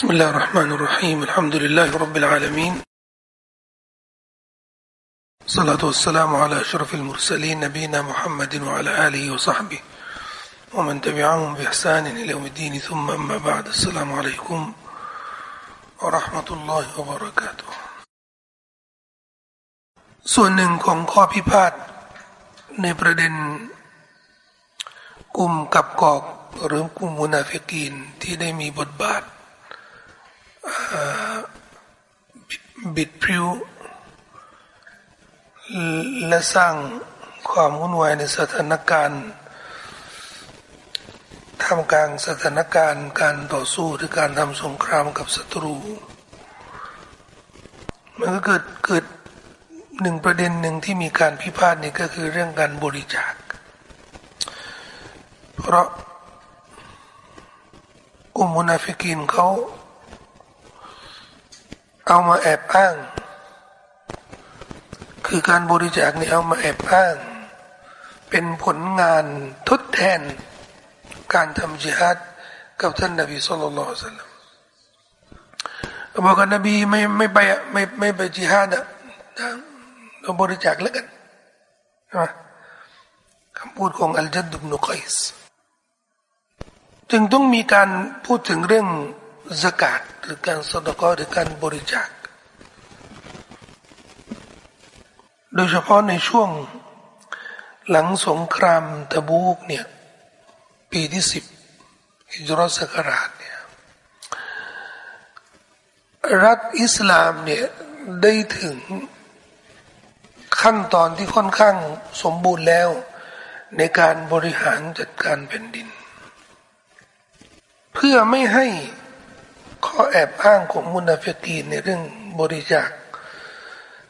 بسم الله الرحمن الرحيم الحمد لله رب العالمين الصلاة والسلام على أشرف المرسلين نبينا محمد وعلى آله وصحبه ومن تبعهم بإحسان إلى يوم الدين ثم أما بعد السلام عليكم ورحمة الله وبركاته ส่วนหนึ่งของข้อพิพาทในประเด็นกลุ่มกับกอกหรือกลุ่มมุนาฟิกีนที่ได้มีบทบาท บิดพริ้วและสร้างความวุ่นวายในสถานการณ์ทำกลางสถานการณ์การต่อสู้หรือการทำสงครามกับศัตรู มันก็เกิดเกิดหนึ่งประเด็นหนึ่งที่มีการพิพาทนี่ก็คือเรื่องการบริจาค เพราะกลุ่มมุนาฟิกินเขา เอามาแอบอ้าง คือการบริจาคนี่เอามาแอบอ้าง เป็นผลงานทดแทน การทำจิฮัดกับท่านนบีสุลต่านสัลลัมบอกกันนบีไม่ไม่ไปไม่ไม่ไปจิฮัดอะเราบริจาคแล้วกันคำพูดของอัลจัดดุบนุกัยส์จึงต้องมีการพูดถึงเรื่อง สกาดหรือการสดกหรือการบริจาค โดยเฉพาะในช่วงหลังสงครามตะบูกเนี่ยปีที่สิบฮิจรัสกราชเนี่ยรัฐอิสลามเนี่ยได้ถึงขั้นตอนที่ค่อนข้างสมบูรณ์แล้ว ในการบริหารจัดการแผ่นดิน เพื่อไม่ให้ ข้อแอบอ้างของมุนาฟิกีในเรื่องบริจาค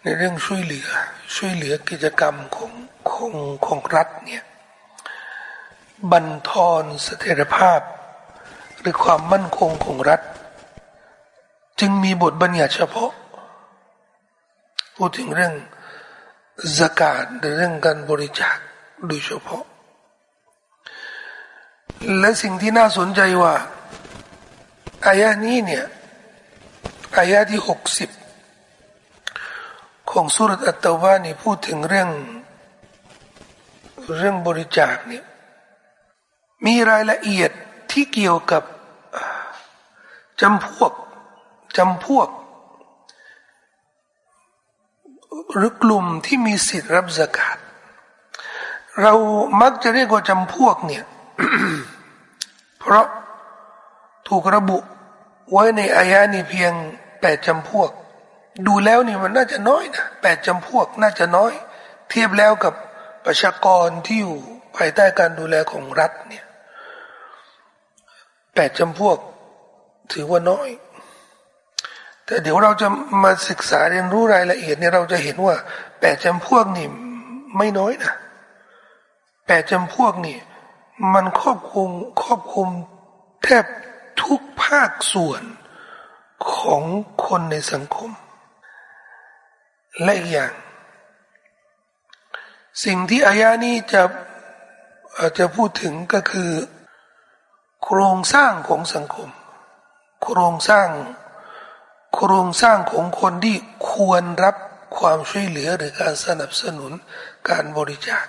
ในเรื่องช่วยเหลือ ช่วยเหลือกิจกรรมของของของรัฐเนี่ยบันทอนเสถียรภาพ หรือความมั่นคงของรัฐ จึงมีบทบัญญัติเฉพาะพูดถึงเรื่องสกาดหรือเรื่องการบริจาคโดยเฉพาะ และสิ่งที่น่าสนใจว่า อายะนี้เนี่ยอายะที่หกสิบของสุรอัตตวานี่พูดถึงเรื่อง เรื่องบริจาคเนี่ยมีรายละเอียดที่เกี่ยวกับจำพวกจำพวก หรือกลุ่มที่มีสิทธิ์รับสกาดเรามักจะเรียกว่าจำพวกเนี่ย เพราะ ถูกระบุไว้ในอายะนี้เพียงแปดจำพวก ดูแล้วนี่มันน่าจะน้อยนะแปดจำพวกน่าจะน้อย เทียบแล้วกับประชากรที่อยู่ภายใต้การดูแลของรัฐเนี่ยแปดจำพวกถือว่าน้อย แต่เดี๋ยวเราจะมาศึกษาเรียนรู้รายละเอียดเนี่ยเราจะเห็นว่าแปดจำพวกนี่ไม่น้อยนะแปดจำพวกนี่มันครอบคุมครอบคุมแทบ ทุกภาคส่วนของคนในสังคม และอีกอย่าง สิ่งที่อายานี้จะจะพูดถึงก็คือ โครงสร้างของสังคม โครงสร้าง โครงสร้างของคนที่ควรรับความช่วยเหลือหรือการสนับสนุนการบริจาค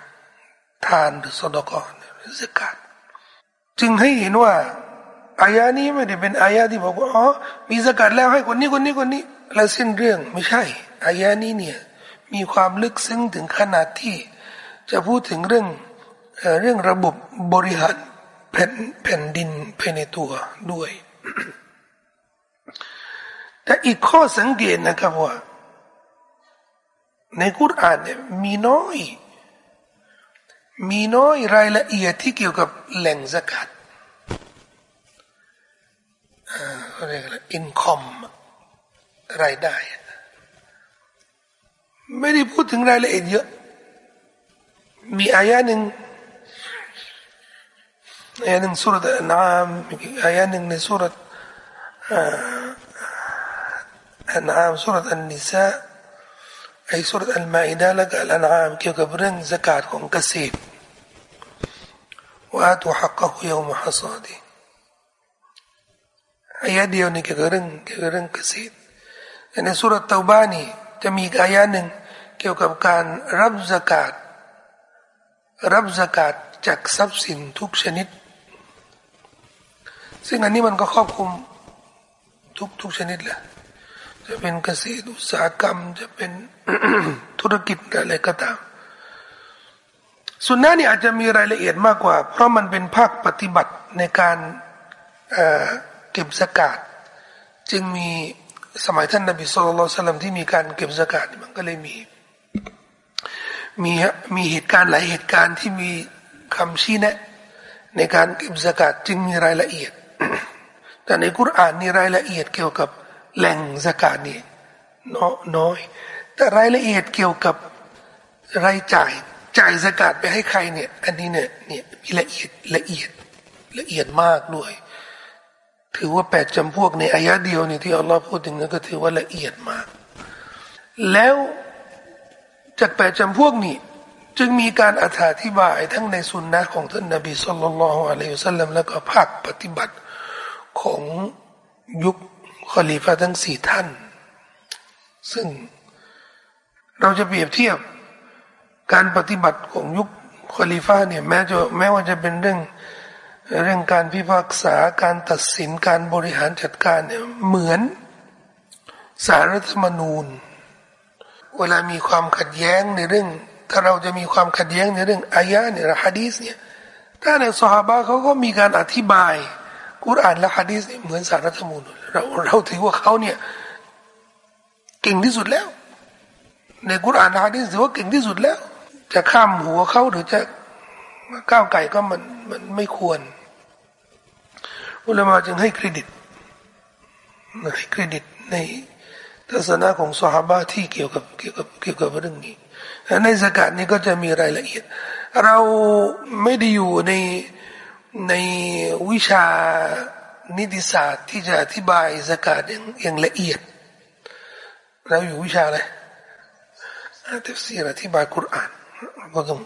ทานหรือสดกรหรือสกัดจึงให้เห็นว่า อายานี้ไม่ได้เป็นอายาที่บอกว่าอ๋อมีสกัดแล้วให้คนนี้คนนี้คนนี้ แล้วสิ้นเรื่องไม่ใช่อายานี้เนี่ยมีความลึกซึ้งถึงขนาดที่ จะพูดถึงเรื่องเรื่องระบบบริหารแผ่นแผ่นดินภายในตัวด้วย แต่อีกข้อสังเกตนะครับว่า ในกุรอานเนี่ยมีน้อย มีน้อยรายละเอียดที่เกี่ยวกับแหล่งสกัด เขาเรียกอะไรอินคอมรายได้ ไม่ได้พูดถึงรายละเอียดเยอะ มีอายะหนึ่งอายะหนึ่งสุรอันอามอายะหนึ่งในสุรอันอามสุรอันนิสาไอสุรอัลมาอิดะและก็อันอามเกี่ยวกับเรื่องสกาดของเกษตรว่าตุฮักกะฮุยอมฮัซาดี อายะเดียวนี่เกี่ยวกับเรื่องเกี่ยวกับเรื่องเกษตรในสุรตาบ้านี่จะมีอายะหนึ่งเกี่ยวกับการรับสกาดรับสกาดจากทรัพย์สินทุกชนิด ซึ่งอันนี้มันก็ครอบคลุมทุกทุกชนิดแหละจะเป็นเกษตรอุตสาหกรรม จะเป็นธุรกิจอะไรก็ตามสุนนะนี่อาจจะมีรายละเอียดมากกว่า เพราะมันเป็นภาคปฏิบัติในการ เก็บสกาดจึงมีสมัยท่านนบีสุลต่านสลามที่มีการเก็บสกาดมันก็เลยมี มีมีเหตุการณ์หลายเหตุการณ์ที่มีคำชี้แนะ ในการเก็บสกาดจึงมีรายละเอียด แต่ในกุรอานนี่รายละเอียดเกี่ยวกับแหล่งสกาดนี่น้อย แต่รายละเอียดเกี่ยวกับรายจ่ายจ่ายสกาดไปให้ใครเนี่ย อันนี้เนี่ยเนี่ยมีละเอียดละเอียดละเอียดมากด้วย ถือว่าแปดจำพวกในอายะเดียวนี่ที่อัลลอฮ์พูดถึงนั้นก็ถือว่าละเอียดมาก แล้วจากแปดจำพวกนี้ จึงมีการอธิบายทั้งในสุนนะของท่านนบีสุลต่านละฮ์อะลัยฮุสัลลัมแล้วก็ภาคปฏิบัติของยุคขลีฟาทั้งสี่ท่าน ซึ่งเราจะเปรียบเทียบการปฏิบัติของยุคคอลีฟาเนี่ยแม้จะแม้ว่าจะเป็นเรื่อง เรื่องการพิพากษาการตัดสินการบริหารจัดการเนี่ยเหมือนสารรัฐธรรมนูญ เวลามีความขัดแย้งในเรื่อง ถ้าเราจะมีความขัดแย้งในเรื่องอายะเนี่ยฮะดีสเนี่ยถ้าในสหบาเขาก็มีการอธิบายกุรอานและฮะดีสเหมือนสารรัฐธรรมนูญเราเราถือว่าเขาเนี่ยเก่งที่สุดแล้ว ในกุรอานฮะดีสถือว่าเก่งที่สุดแล้ว จะข้ามหัวเขาหรือจะ ก้าวไก่ก็มันมันไม่ควร อุลามาจึงให้เครดิตให้เครดิตในทัศนะของสหาบะที่เกี่ยวกับเกี่ยวกับเกี่ยวกับเรื่องนี้ ในซะกาตนี้ก็จะมีรายละเอียด เราไม่ได้อยู่ในในวิชานิติศาสตร์ที่จะอธิบายซะกาตอย่างอย่างละเอียด เราอยู่วิชาอะไรตัฟซีรอธิบายกุรอานก็ต้อง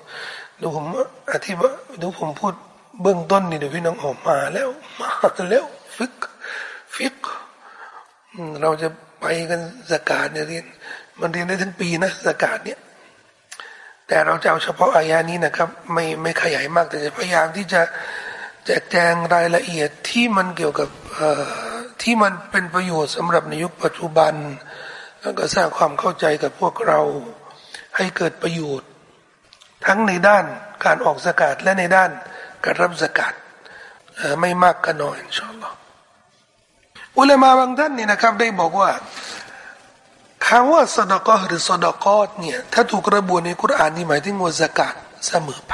ดูผมอธิบาดูผมพูดเบื้องต้นนี่เดี๋ยวพี่น้องออกมาแล้วมาแล้วฟิกฮฺฟิกฮฺเราจะไปกันสกาดเนี่ยเรียนมันเรียนได้ทั้งปีนะสกาดเนี่ยแต่เราจะเอาเฉพาะอายานี้นะครับ ไม่ไม่ขยายมากแต่จะพยายามที่จะแจกแจงรายละเอียดที่มันเกี่ยวกับที่มันเป็นประโยชน์สำหรับในยุคปัจจุบัน แล้วก็สร้างความเข้าใจกับพวกเราให้เกิดประโยชน์ ทั้งในด้านการออกสกาดและในด้านการรับสกาดไม่มากก็น้อยอินชาอัลลอฮ์อุลามาบางท่านนี่นะครับ ได้บอกว่าคำว่าสดกอหรือสดกอเนี่ยถ้าถูกระบุในคุรานนี่หมายถึงว่าสกาดเสมอไป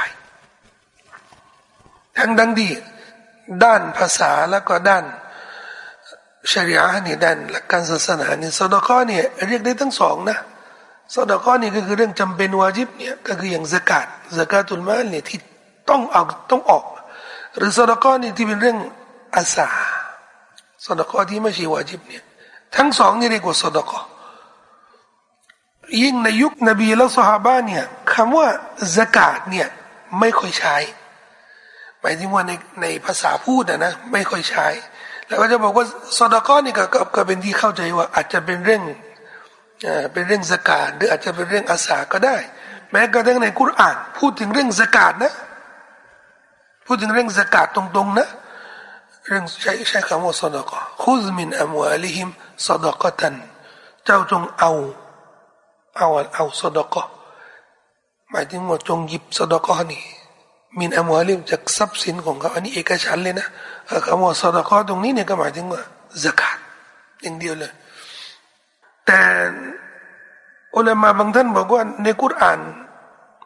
ทั้งดังดีด้านภาษาแล้วก็ด้านชริอะห์นี่ด้านหลักการศาสนานี่สดกอเนี่ยเรียกได้ทั้งสองนะ สอดก้อนี่ก็คือเรื่องจำเป็นวาจิบเนี่ยก็คืออย่างสกาดสกาตุลมาเนี่ยที่ต้องออกต้องออก หรือสอดก้อนี่ที่เป็นเรื่องอาสาสอดก้อที่ไม่ใช่วาจิบเนี่ยทั้งสองนี่เรียกว่าสอดก้อยิ่งในยุคนบีและสหาบ้านเนี่ยคำว่าสกาดเนี่ยไม่ค่อยใช้ หมายถึงว่าในในภาษาพูดนะนะไม่ค่อยใช้ แล้วก็จะบอกว่าสอดก้อนี่ก็ก็เป็นที่เข้าใจว่าอาจจะเป็นเรื่อง เป็นเรื่องสกาดหรืออาจจะเป็นเรื่องอาสาก็ได้ แม้กระทั่งในกุรอานพูดถึงเรื่องสกาดนะ พูดถึงเรื่องสกาดตรงๆนะเรื่องใช้ใช้คำว่าสดกะคุซมินอัมวาลิฮิมสดกตัน เจ้าจงเอา เอาเอาสดกะหมายถึงว่าจงหยิบสดกะนี่มินอัมวาลิมจากทรัพย์สินของเขาอันนี้เอกฉันเลยนะคำว่าสดกะตรงนี้เนี่ยก็หมายถึงว่าสกาดอย่างเดียวเลย แต่อุลามาบางท่านบอกว่าในกุรอาน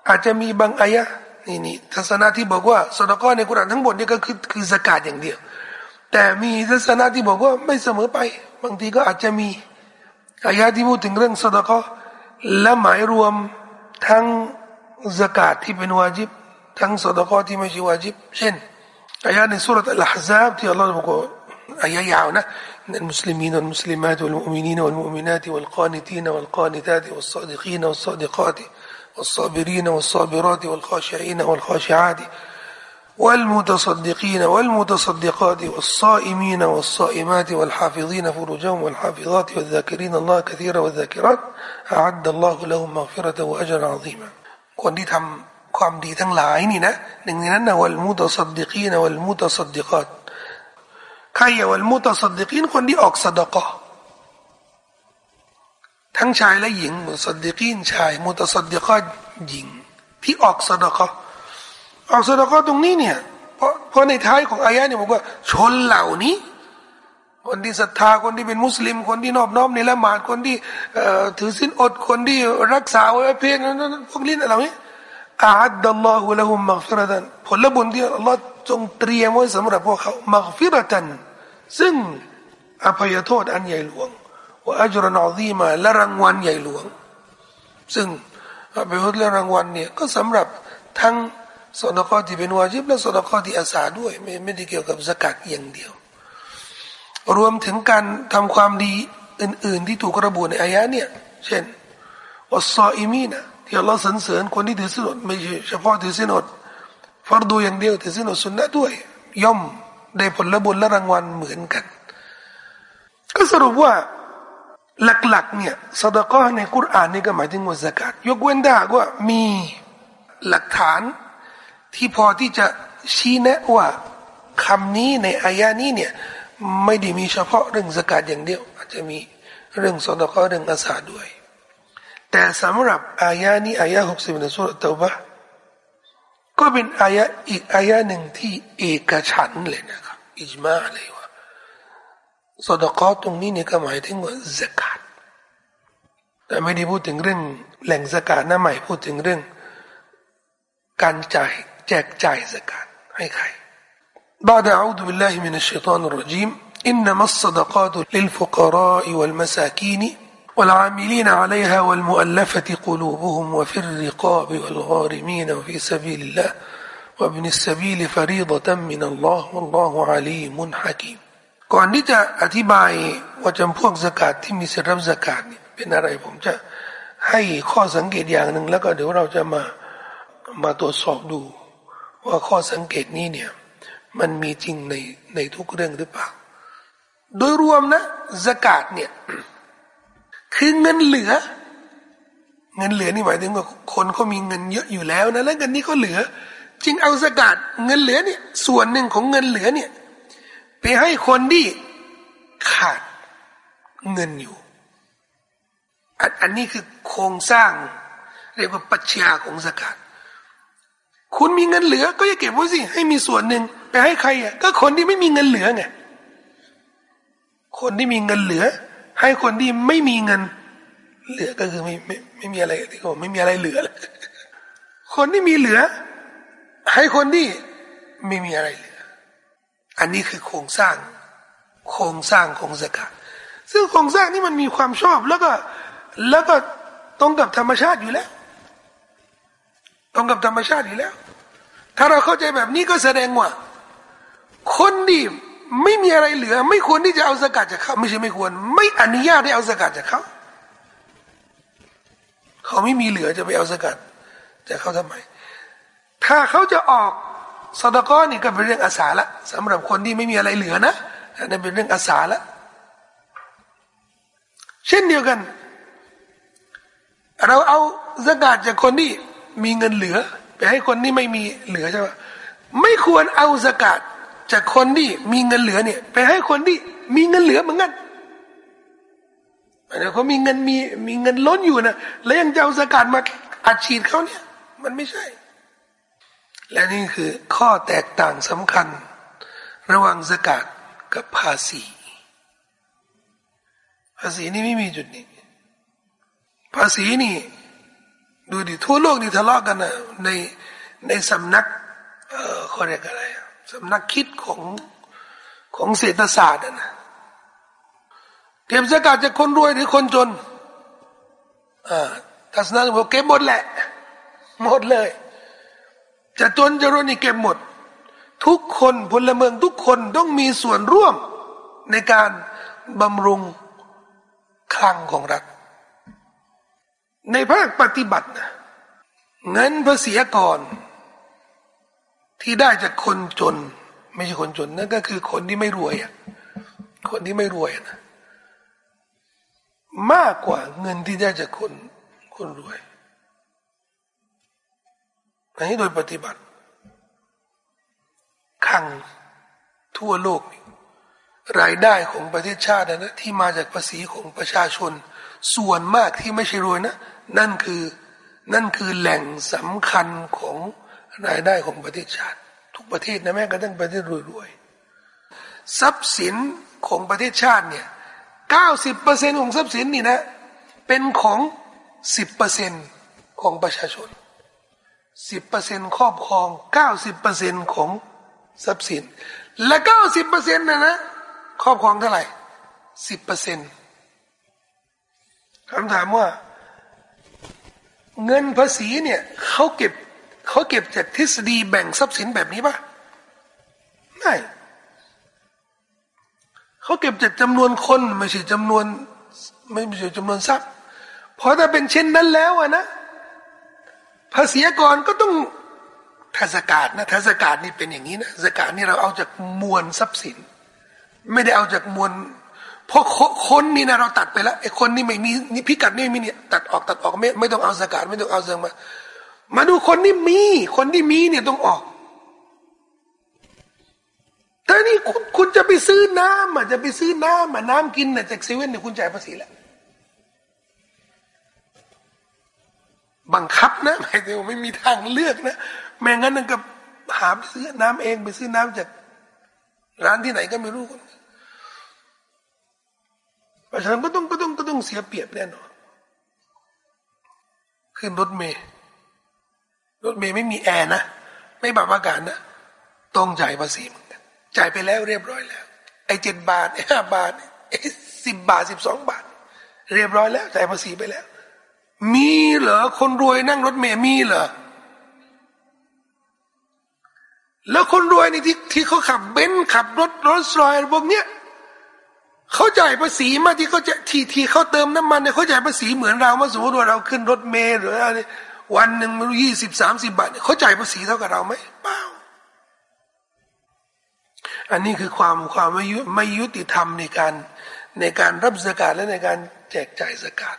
อาจจะมีบางอายะนี่นี่ทัศนะที่บอกว่าสดก้อในกุรอานทั้งหมดนี่ก็คือคือสกาดอย่างเดียว แต่มีทัศนะที่บอกว่าไม่เสมอไป บางทีก็อาจจะมีอายะที่พูดถึงเรื่องสดก้อและหมายรวมทั้งสกาดที่เป็นวาจิบ ทั้งสดก้อที่ไม่ใช่วาจิบ เช่นอายะในสุรษอัลฮะซาบที่อัลลอฮฺบอกว่าอายะยาวนะ من المسلمين والمسلمات والمؤمنين والمؤمنات والقانتين والقانتات والصادقين والصادقات والصابرين والصابرات والخاشعين والخاشعات والمتصدقين والمتصدقات والصائمين والصائمات والحافظين فروجهم والحافظات والذاكرين الله كثيرا والذاكرات أعد الله لهم مغفرة وأجرا عظيما คนที่ทำความดีทั้งหลายนี่นะหนึ่งในนั้นนะวัลมุตสัดดิกีนวัลมุตสัดดิกาต ใครเยาวัลมุตสัดดิกีนคนที่ออกสดกะทั้งชายและหญิงมุตสัดดิกีนชาย มุตสัดดิกาตหญิง ที่ออกสดกะออกสดก็ตรงนี้เนี่ยเพราะเพราะในท้ายของอายะเนี่ยบอกว่าชนเหล่านี้ คนที่ศรัทธาคนที่เป็นมุสลิม คนที่นอบน้อมในละหมาดคนที่ถือสินอดคนที่รักษาไว้เพียงนั้นพวกนี้เหล่านี้ أعد الله لهم مغفرة ผลบุญที่อัลลอฮ์ทรงเตรียมไว้สำหรับพวกเขา مغفرة ซึ่งอภัยโทษอันใหญ่หลวงوأجرا عظيما และรางวัลใหญ่หลวง ซึ่งอภัยโทษและรางวัลเนี่ยก็สำหรับทั้งสดกอที่เป็นวาจิบและสดกอที่อาสาด้วย ไม่ไม่ได้เกี่ยวกับซะกาตอย่างเดียว รวมถึงการทำความดีอื่น ๆ ที่ถูกระบุในอายะเนี่ยเช่นวัสซออิมีนะที่อัลลอฮ์สรรเสริญคนที่ถือสินอดไม่ใช่เฉพาะถือสินอดฟารดูอย่างเดียวถือสินอดสุนนะด้วย ย่อม ได้ผลบุญและรางวัลเหมือนกัน ก็สรุปว่าหลักๆเนี่ยสดกอในกุรอานนี่ก็หมายถึงวัสกัดยกเว้นได้ว่ามีหลักฐานที่พอที่จะชี้แนะว่าคำนี้ในอายานี้เนี่ยไม่ได้มีเฉพาะเรื่องสกัดอย่างเดียว อาจจะมีเรื่องสดก็เรื่องอาสาด้วย แต่สำหรับอายานี้อายาหกสิบในสุรตบะ ก็เป็นอายะอีกอายะหนึ่งที่เอกฉันเลยนะครับอิจมาเลยว่าสอดก็ตรงนี้เนี่ยก็หมายถึงว่าสกัดแต่ไม่ได้พูดถึงเรื่องแหล่งสกัดนะใหม่พูดถึงเรื่องการจ่ายแจกจ่ายสกาดให้ใคร بعد أعوذ بالله من الشيطان الرجيم إنما الصدقات للفقراء والمساكين والعاملين عليها والمؤلفة قلوبهم وفي الرقاب والغارمين وفي سبيل الله وابن السبيل فريضة من الله والله عليم حكيم ก่อนที่จะอธิบายว่าจำพวกสกาดที่มีสิทธิ์รับสกาดเนี่ยเป็นอะไรผมจะให้ข้อสังเกตอย่างหนึ่งแล้วก็เดี๋ยวเราจะมามาตรวจสอบดูว่าข้อสังเกตนี้เนี่ยมันมีจริงในในทุกเรื่องหรือเปล่า โดยรวมนะสกาดเนี่ย คือเงินเหลือ เงินเหลือนี่หมายถึงว่าคนเขามีเงินเยอะอยู่แล้วนะแล้วเงินนี้เขาเหลือ จึงเอาสกาดเงินเหลือเนี่ยส่วนหนึ่งของเงินเหลือเนี่ยไปให้คนที่ขาดเงินอยู่อันอันนี้คือโครงสร้าง เรียกว่าปัจจัยของสกาดคุณมีเงินเหลือ ก็อย่าเก็บไว้สิให้มีส่วนหนึ่งไปให้ใครอะก็คนที่ไม่มีเงินเหลือไงคนที่มีเงินเหลือ ให้คนที่ไม่มีเงิน เหลือก็คือไม่ไม่ไม่มีอะไรที่เขาไม่มีอะไรเหลือ คนที่มีเหลือ ให้คนที่ไม่มีอะไรเหลือ อันนี้คือโครงสร้าง โครงสร้างของสกาซึ่งโครงสร้างนี้มันมีความชอบแล้วก็แล้วก็ตรงกับธรรมชาติอยู่แล้ว ตรงกับธรรมชาติอยู่แล้ว ถ้าเราเข้าใจแบบนี้ก็แสดงว่า คนที่ ไม่มีอะไรเหลือ ไม่ควรที่จะเอาสกัดจากเขาไม่ใช่ไม่ควร ไม่อนุญาตให้เอาสกัดจากเขาเขาไม่มีเหลือจะไปเอาสกัดจากเขาทำไม ถ้าเขาจะออกสตกอนี่ก็เป็นเรื่องอาสาละสำหรับคนที่ไม่มีอะไรเหลือนะนั่นเป็นเรื่องอาสาละเช่นเดียวกัน เราเอาสกัดจากคนที่มีเงินเหลือ ไปให้คนที่ไม่มีเหลือใช่ไหมไม่ควรเอาสกัด จากคนที่มีเงินเหลือเนี่ย ไปให้คนที่มีเงินเหลือเหมือนกันเขามีเงินมีมีเงินล้นอยู่นะแล้วยังจะเอาสกัดมาอัดฉีดเขาเนี่ย มันไม่ใช่ และนี่คือข้อแตกต่างสำคัญ ระหว่างสกัดกับภาษี ภาษีนี่ไม่มีจุดนี้ ภาษีนี่ ดูดิทั่วโลกนี่ทะเลาะกันนะในในสำนัก เออเขาเรียกอะไร สำนักคิดของของเศรษฐศาสตร์นะเก็บสกัดจากคนรวยหรือคนจนอ่าทัศนะบอกเก็บหมดแหละ หมดเลย จะจนจะรวยนี่เก็บหมด ทุกคนพลเมืองทุกคนต้องมีส่วนร่วมในการบำรุงคลังของรัฐ ในภาคปฏิบัตินะเงินภาษีก่อน ที่ได้จากคนจน ไม่ใช่คนจนนั่นก็คือคนที่ไม่รวยอะคนที่ไม่รวยนะมากกว่าเงินที่ได้จากคนคนรวยอันนี้โดยปฏิบัติขังทั่วโลกนี่รายได้ของประเทศชาตินะที่มาจากภาษีของประชาชน ส่วนมากที่ไม่ใช่รวยนะ นั่นคือนั่นคือแหล่งสำคัญของ รายได้ของประเทศชาติ ทุกประเทศนะแม้กระทั่งประเทศรวยๆทรัพย์สินของประเทศชาติเนี่ยเก้าสิบเปอร์เซ็นของทรัพย์สินนี่นะเป็นของสิบเปอร์เซ็นของประชาชนสิบเปอร์เซ็นครอบครองเก้าสิบเปอร์เซ็นของทรัพย์สิน และเก้าสิบเปอร์เซ็นต์นะนะครอบครองเท่าไหร่สิบเปอร์เซ็นต์คำถามว่า เงินภาษีเนี่ยเขาเก็บ เขาเก็บจากทฤษฎีแบ่งทรัพย์สินแบบนี้ปะไม่เขาเก็บจากจำนวนคนไม่ใช่จำนวน ไม่ใช่จำนวนทรัพย์เพราะถ้าเป็นเช่นนั้นแล้วอะนะภาษีกรก็ต้องทศกาลนะทศกาลนี่เป็นอย่างนี้นะทศกาลนี่เราเอาจากมวลทรัพย์สิน ไม่ได้เอาจากมวลเพราะคนนี่นะเราตัดไปแล้วไอ้คนนี่ไม่มีนี่พิกัดนี่ไม่มีเนี่ยตัดออกตัดออกไม่ไม่ต้องเอาสกาดไม่ต้องเอาเซิงมา มาดูคนที่มี คนที่มีเนี่ยต้องออก แต่นี่คุณคุณจะไปซื้อน้ำอะจะไปซื้อน้ำอะน้ำกินน่ะจากเซเว่นเนี่ยคุณจ่ายภาษีแล้วบังคับนะหมายถึงไม่มีทางเลือกนะแม้งั้นนั่นก็หาไปซื้อน้ำเองไปซื้อน้ำจากร้านที่ไหนก็ไม่รู้ประชาชนก็ต้องก็ต้องก็ต้องเสียเปรียบแน่นอนขึ้นรถเมย์ รถเมย์ไม่มีแอร์นะ ไม่บับอากาศนะต้องจ่ายภาษีเหมือนกันจ่ายไปแล้วเรียบร้อยแล้ว ไอ้เจ็ดบาทไอ้ห้าบาทไอ้สิบบาทสิบสองบาท เรียบร้อยแล้วจ่ายภาษีไปแล้ว มีเหรอคนรวยนั่งรถเมย์มีเหรอแล้วคนรวยนี่ที่ที่เขาขับเบนซ์ขับรถรถสรอยพวกเนี้ยเขาจ่ายภาษีมาที่เขาจะทีทีเขาเติมน้ำมันเนี่ยเขาจ่ายภาษีเหมือนเรามื่อสมมติว่าเราขึ้นรถเมล์หรืออะไร วันหนึ่งไม่รู้ยี่สิบสามสิบบาทเขาจ่ายภาษีเท่ากับเราไหมเปล่าอันนี้คือความความไม่ยุไม่ยุติธรรมในการในการรับสกาดและในการแจกจ่ายสกาด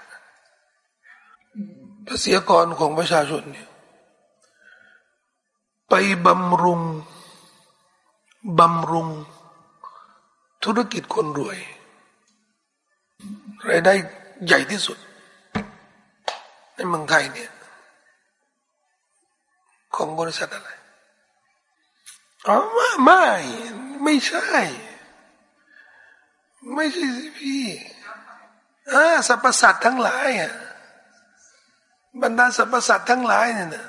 ภาษีกรของประชาชนเนี่ยไปบำรุงบำรุงธุรกิจคนรวย รายได้ใหญ่ที่สุด ในเมืองไทยเนี่ย ของบริษัทอะไรอ๋อไม่ไม่ไม่ใช่ ไม่ใช่สิพี่อ่าสรรพสัตว์ทั้งหลายอะบรรดาสรรพสัตว์ทั้งหลายเนี่ยนะ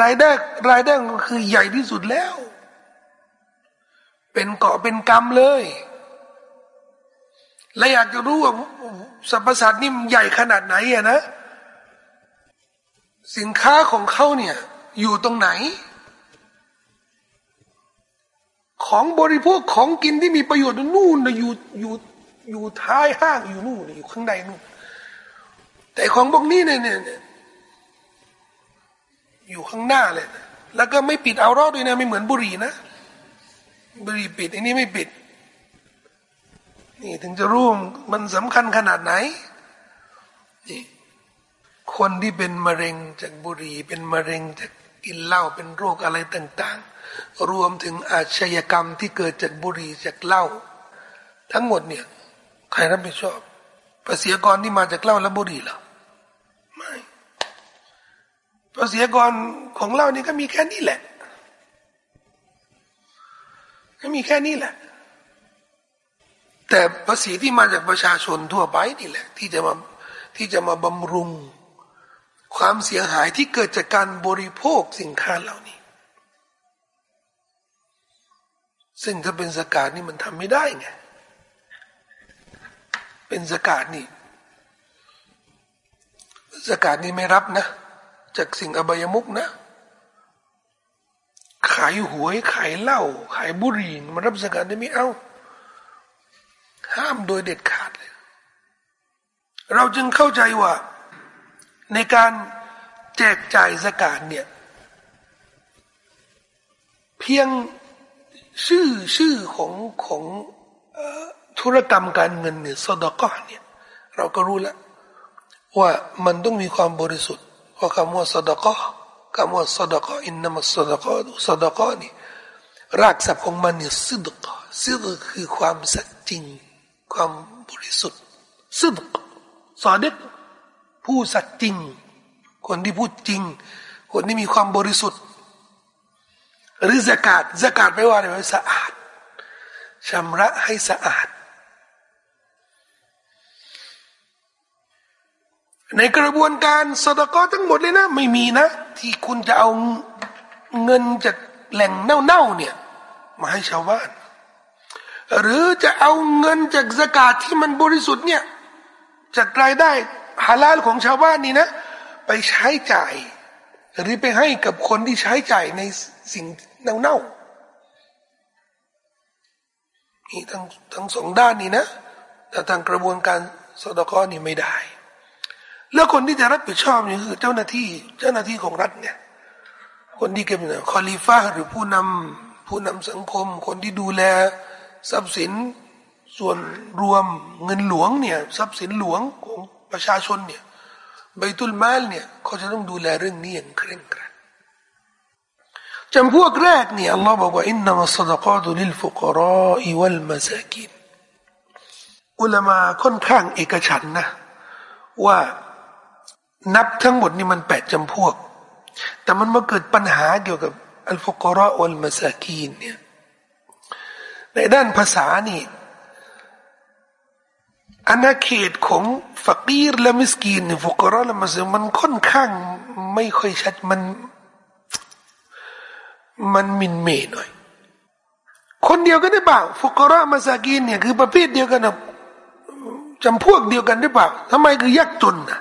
รายได้รายได้ก็คือใหญ่ที่สุดแล้ว เป็นเกาะเป็นกรรมเลย และอยากจะรู้ว่าสรรพสัตว์นี่ใหญ่ขนาดไหนอะนะ สินค้าของเขาเนี่ยอยู่ตรงไหน ของบริโภคของกินที่มีประโยชน์นู่นนะอยู่อยู่อยู่ท้ายห้างอยู่นู่นอยู่ข้างในนู่นแต่ของพวกนี้เนี่ยเนี่ยอยู่ข้างหน้าเลย แล้วก็ไม่ปิดเอารอดด้วยนะไม่เหมือนบุหรี่นะ บุหรี่ปิดอันนี้ไม่ปิด นี่ถึงจะรู้มันสำคัญขนาดไหนนี่ คนที่เป็นมะเร็งจากบุหรี่ เป็นมะเร็งจากกินเหล้าเป็นโรคอะไรต่างๆ รวมถึงอาชญากรรมที่เกิดจากบุหรี่จากเหล้าทั้งหมดเนี่ยใครรับผิดชอบภาษีกรที่มาจากเหล้าและบุหรี่หรอไม่ภาษีกรของเหล้านี่ก็มีแค่นี้แหละก็มีแค่นี้แหละ แต่ภาษีที่มาจากประชาชนทั่วไปนี่แหละ ที่จะมาที่จะมาบำรุง ความเสียหายที่เกิดจากการบริโภคสินค้าเหล่านี้ ซึ่งถ้าเป็นสกาดนี่มันทำไม่ได้ไง เป็นสกาดนี่สกาดนี่ไม่รับนะ จากสิ่งอบายมุกนะ ขายหวยขายเหล้าขายบุหรี่มันรับสกาดได้ไม่เอาห้ามโดยเด็ดขาดเลย เราจึงเข้าใจว่า ในการแจกจ่ายสกาดเนี่ย เพียงชื่อชื่อของของธุรกรรมการเงินเนี่ยสดก้อนเนี่ย เราก็รู้แล้วว่ามันต้องมีความบริสุทธิ์เพราะคำว่าสดก้อคำว่าสดก้ออินนามัสดก้อสดก้อนี่รากศัพท์ของมันเนี่ยซิดกซิดคือความสัจจริง ความบริสุทธิ์ซิดกสอด็ก ผู้สัจจริง คนที่พูดจริง คนที่มีความบริสุทธิ์ หรือสกาดสกาดแปลว่าอะไรสะอาดชำระให้สะอาด ในกระบวนการสตกอทั้งหมดเลยนะ ไม่มีนะ ที่คุณจะเอาเงินจากแหล่งเน่าๆเนี่ย มาให้ชาวบ้าน หรือจะเอาเงินจากสกาดที่มันบริสุทธิ์เนี่ยจากรายได้ ฮาลาลของชาวบ้านนี่นะ ไปใช้จ่าย หรือไปให้กับคนที่ใช้จ่ายในสิ่งเน่าๆนี่ทั้งทั้งสองด้านนี่นะแต่ทางกระบวนการสดกอนี่ไม่ได้ แล้วคนที่จะรับผิดชอบนี่คือเจ้าหน้าที่ เจ้าหน้าที่ของรัฐเนี่ย คนที่เก็บเนี่ยคอลีฟ้าหรือผู้นำผู้นำสังคม คนที่ดูแลทรัพย์สินส่วนรวมเงินหลวงเนี่ย ทรัพย์สินหลวงของ ประชาชนเนี่ยใบตุลมาลเนี่ยเขาจะต้องดูแลเรื่องนี้อย่างเคร่งครัดจำพวกแรกเนี่ยอัลลอฮ์บอกว่าอินนามัสดกาตุลิลฟุกราอิวัลมาซากินอุลามาค่อนข้างเอกฉันนะ ว่านับทั้งหมดนี่มันแปดจำพวก แต่มันมาเกิดปัญหาเกี่ยวกับอัลฟุกราอัลมาซากีนเนี่ยในด้านภาษานี่ อาณาเขตของฟักีรและมิสกีนฟุกราและมัสมันค่อนข้างไม่ค่อยชัดมัน มันมินเมหน่อย คนเดียวกันได้เปล่าฟุกรามาซากีนเนี่ยคือประเภทเดียวกันนะจำพวกเดียวกันได้เปล่าทำไมคือยากจนนะ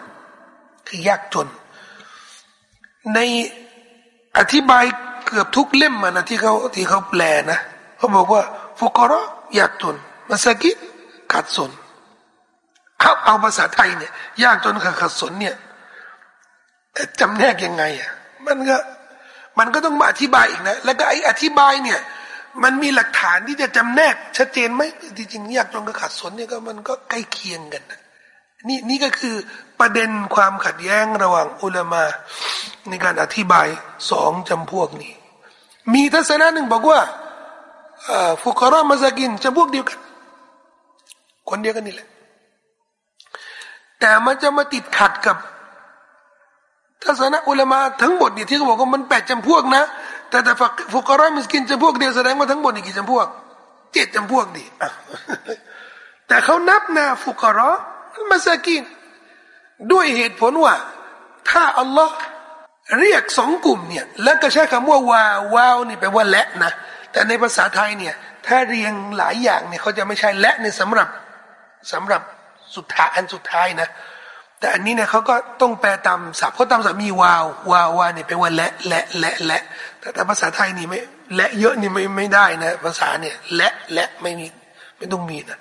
คือยากจน ในอธิบายเกือบทุกเล่มนะที่เขาที่เขาแปลนะเขาบอกว่าฟุกรอยากจนมาซากินขาดสน เอาเอาภาษาไทยเนี่ย ยากจนขาดสนเนี่ยจำแนกยังไงอะมันก็มันก็ต้องมาอธิบายอีกนะ แล้วก็ไอ้อธิบายเนี่ย มันมีหลักฐานที่จะจำแนก ชัดเจนไหมจริงยากจนกับขัดสนเนี่ยก็มันก็ใกล้เคียงกันนะนี่นี่ก็คือประเด็นความขัดแย้งระหว่างอุลามาในการอธิบายสองจำพวกนี้ มีทัศนะหนึ่งบอกว่าฟุคารามาซากินจำพวกเดียวกัน คนเดียวกันนี่แหละ แต่มันจะมาติดขัดกับทัศนะอุลามาทั้งหมดเนี่ยที่เขาบอกว่ามันแปดจำพวกนะ แต่แต่فقراء مسكين จำพวกเดียวแสดงว่าทั้งหมดนี่กี่จำพวกเจ็ดจำพวกดิแต่เขานับนะ فقراء مساكين ด้วยเหตุผลว่า ถ้าอัลลอฮ์เรียกสองกลุ่มเนี่ยแล้วก็ใช้คำว่าو واو นี่แปลว่าและนะ แต่ในภาษาไทยเนี่ย ถ้าเรียงหลายอย่างเนี่ยเขาจะไม่ใช่และในสำหรับสำหรับ สุดท้ายอันสุดท้ายนะ แต่อันนี้เนี่ยเขาก็ต้องแปลตามศัพท์เพราะตามศัพท์มีวาววาววาเนี่ยแปลว่าและและและและแต่แต่ภาษาไทยนี่ไม่และเยอะนี่ไม่ไม่ได้นะ ภาษาเนี่ยและและไม่มีไม่ต้องมีนะ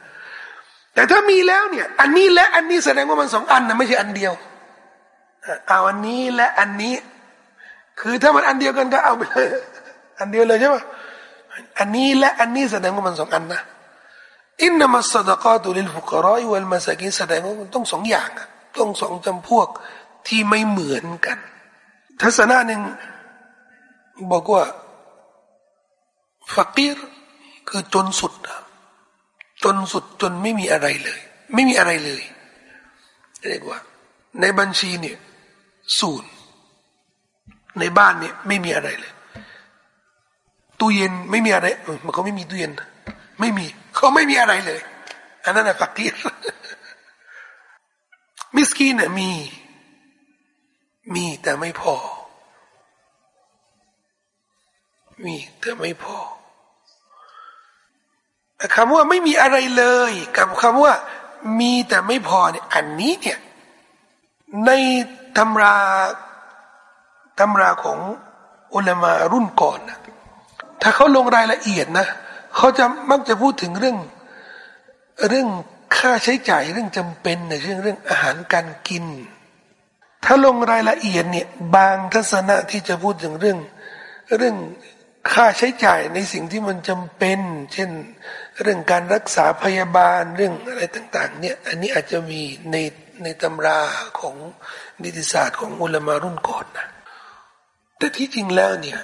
แต่ถ้ามีแล้วเนี่ย อันนี้และอันนี้แสดงว่ามันสองอันนะไม่ใช่อันเดียวเอาอันนี้และอันนี้ คือถ้ามันอันเดียวกันก็เอาไปเลยอันเดียวเลยใช่ไหมอันนี้และอันนี้แสดงว่ามันสองอันนะ อินนามัสดะกาตุลิลฟุกรอยวัลมาสกินแสดงว่ามันต้องสองอย่างอะต้องสองจำพวกที่ไม่เหมือนกัน ทัศนะหนึ่งบอกว่าฟักีรคือจนสุด จนสุดจนไม่มีอะไรเลย ไม่มีอะไรเลยเรียกว่า ในบัญชีเนี่ยศูนย์ในบ้านเนี่ยไม่มีอะไรเลย ตู้เย็นไม่มีอะไรมันเขาไม่มีตู้เย็น ไม่มี เขาไม่มีอะไรเลย อันนั้นแหละฟักีรมิสกีนน่ะมี มีแต่ไม่พอ มีแต่ไม่พอคำว่าไม่มีอะไรเลย กับคำว่า มีแต่ไม่พอเนี่ยอันนี้เนี่ย ในตำราตำราของอุลามารุ่นก่อนนะถ้าเขาลงรายละเอียดนะ เขาจะมักจะพูดถึงเรื่อง เรื่องค่าใช้จ่ายเรื่องจำเป็นในเรื่องเรื่องอาหารการกิน ถ้าลงรายละเอียดเนี่ยบางทัศนะที่จะพูดถึงเรื่อง เรื่องค่าใช้จ่ายในสิ่งที่มันจำเป็น เช่น เรื่องการรักษาพยาบาลเรื่องอะไรต่าง ๆ เนี่ยอันนี้อาจจะมีในในตำราของนิติศาสตร์ของอุลมารุ่นก่อนนะแต่ที่จริงแล้วเนี่ย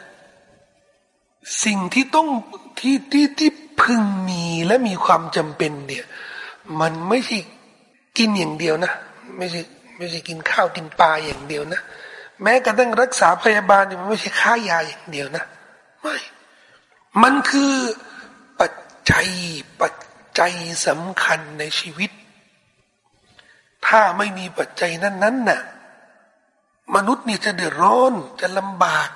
สิ่งที่ต้องที่ที่ที่พึงมีและมีความจำเป็นเนี่ย มันไม่ใช่กินอย่างเดียวนะ ไม่ใช่ไม่ใช่กินข้าวกินปลาอย่างเดียวนะ แม้กระทั่งรักษาพยาบาลเนี่ยมันไม่ใช่ค่ายาอย่างเดียวนะ ไม่ มันคือปัจจัยปัจจัยสำคัญในชีวิต ถ้าไม่มีปัจจัยนั้นๆน่ะมนุษย์นี่จะเดือดร้อนจะลำบาก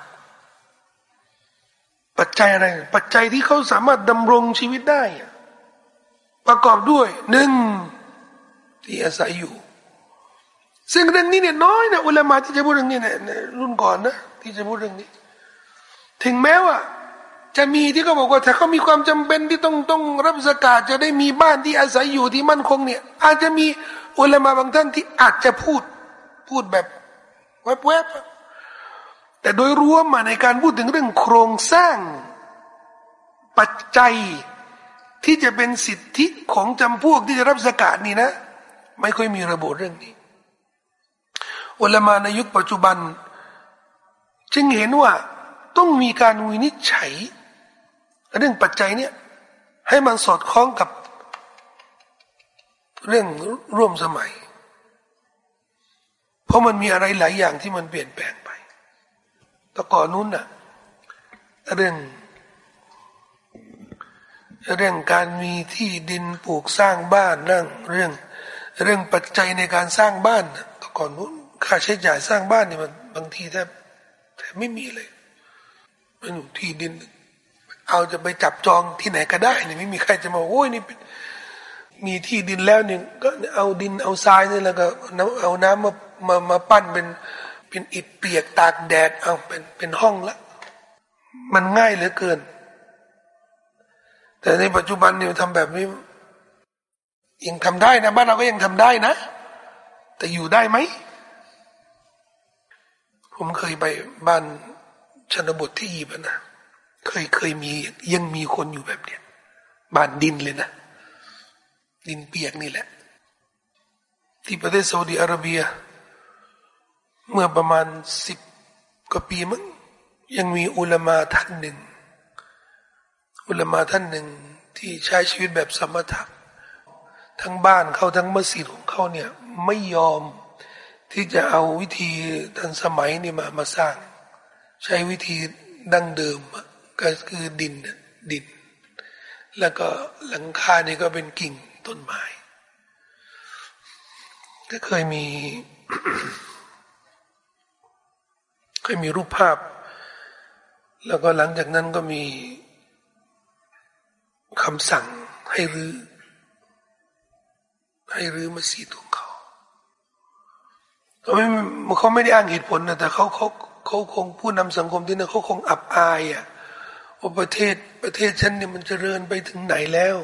ปัจจัยอะไร ปัจจัยที่เขาสามารถดำรงชีวิตได้ ประกอบด้วยหนึ่งที่อาศัยอยู่ ซึ่งเรื่องนี้เนี่ยน้อยนะอุลามาที่จะพูดเรื่องนี้เนี่ยรุ่นก่อนนะที่จะพูดเรื่องนี้ ถึงแม้ว่า จะมีที่เขาบอกว่า ถ้าเขามีความจำเป็นที่ต้องต้องรับสกาดจะได้มีบ้านที่อาศัยอยู่ที่มั่นคงเนี่ย อาจจะมีอุลามะบางท่านที่อาจจะพูด พูดแบบแวบๆ แต่โดยรวมมาในการพูดถึงเรื่องโครงสร้าง ปัจจัยที่จะเป็นสิทธิของจำพวกที่จะรับสกาดนี่นะ ไม่ค่อยมีระบุเรื่องนี้อุลามาในยุคปัจจุบัน จึงเห็นว่าต้องมีการวินิจฉัย เรื่องปัจจัยเนี่ยให้มันสอดคล้องกับเรื่องร่วมสมัย เพราะมันมีอะไรหลายอย่างที่มันเปลี่ยนแปลง แต่ก่อนนู้นน่ะเรื่อง เรื่องการมีที่ดินปลูกสร้างบ้านเรื่องเรื่อง เรื่องปัจจัยในการสร้างบ้านแต่ก่อนนู้นค่าใช้จ่ายสร้างบ้านนี่มันบางทีแทบแทบไม่มีเลยเป็นที่ดิน เอาจะไปจับจองที่ไหนก็ได้เนี่ยไม่มีใครจะมาโอ้ยนี่มีที่ดินแล้วเนี่ยก็เอาดินเอาทรายนี่แล้วก็เอาน้ำมามามาปั้นเป็น เป็นอิฐเปียกตากแดดเอาเป็นเป็นห้องละมันง่ายเหลือเกิน แต่ในปัจจุบันเนี่ยทำแบบนี้ยังทำได้นะบ้านเราก็ยังทำได้นะ แต่อยู่ได้ไหม ผมเคยไปบ้านชนบทที่อียิปต์นะเคยเคยมียังมีคนอยู่แบบเนี้ยบ้านดินเลยนะ ดินเปียกนี่แหละ ที่ประเทศซาอุดิอาระเบีย เมื่อประมาณสิบกว่าปีมั้งยังมีอุลามาท่านหนึ่ง อุลามาท่านหนึ่งที่ใช้ชีวิตแบบสมถะทั้งบ้านเขาทั้งมัสยิดของเขาเนี่ยไม่ยอมที่จะเอาวิธีทันสมัยนี่มามาสร้าง ใช้วิธีดั้งเดิมก็คือดินดิน แล้วก็หลังคานี่ก็เป็นกิ่งต้นไม้ก็เคยมี เคยมีรูปภาพ แล้วก็หลังจากนั้นก็มีคำสั่งให้รื้อให้รื้อมัสยิดของเขาเขาไม่เขาไม่ได้อ้างเหตุผลนะแต่เขาเขาเขาคงผู้นำสังคมที่นั่นเขาคงอับอายอะว่าประเทศประเทศฉันเนี่ยมันจเจริญไปถึงไหนแล้ว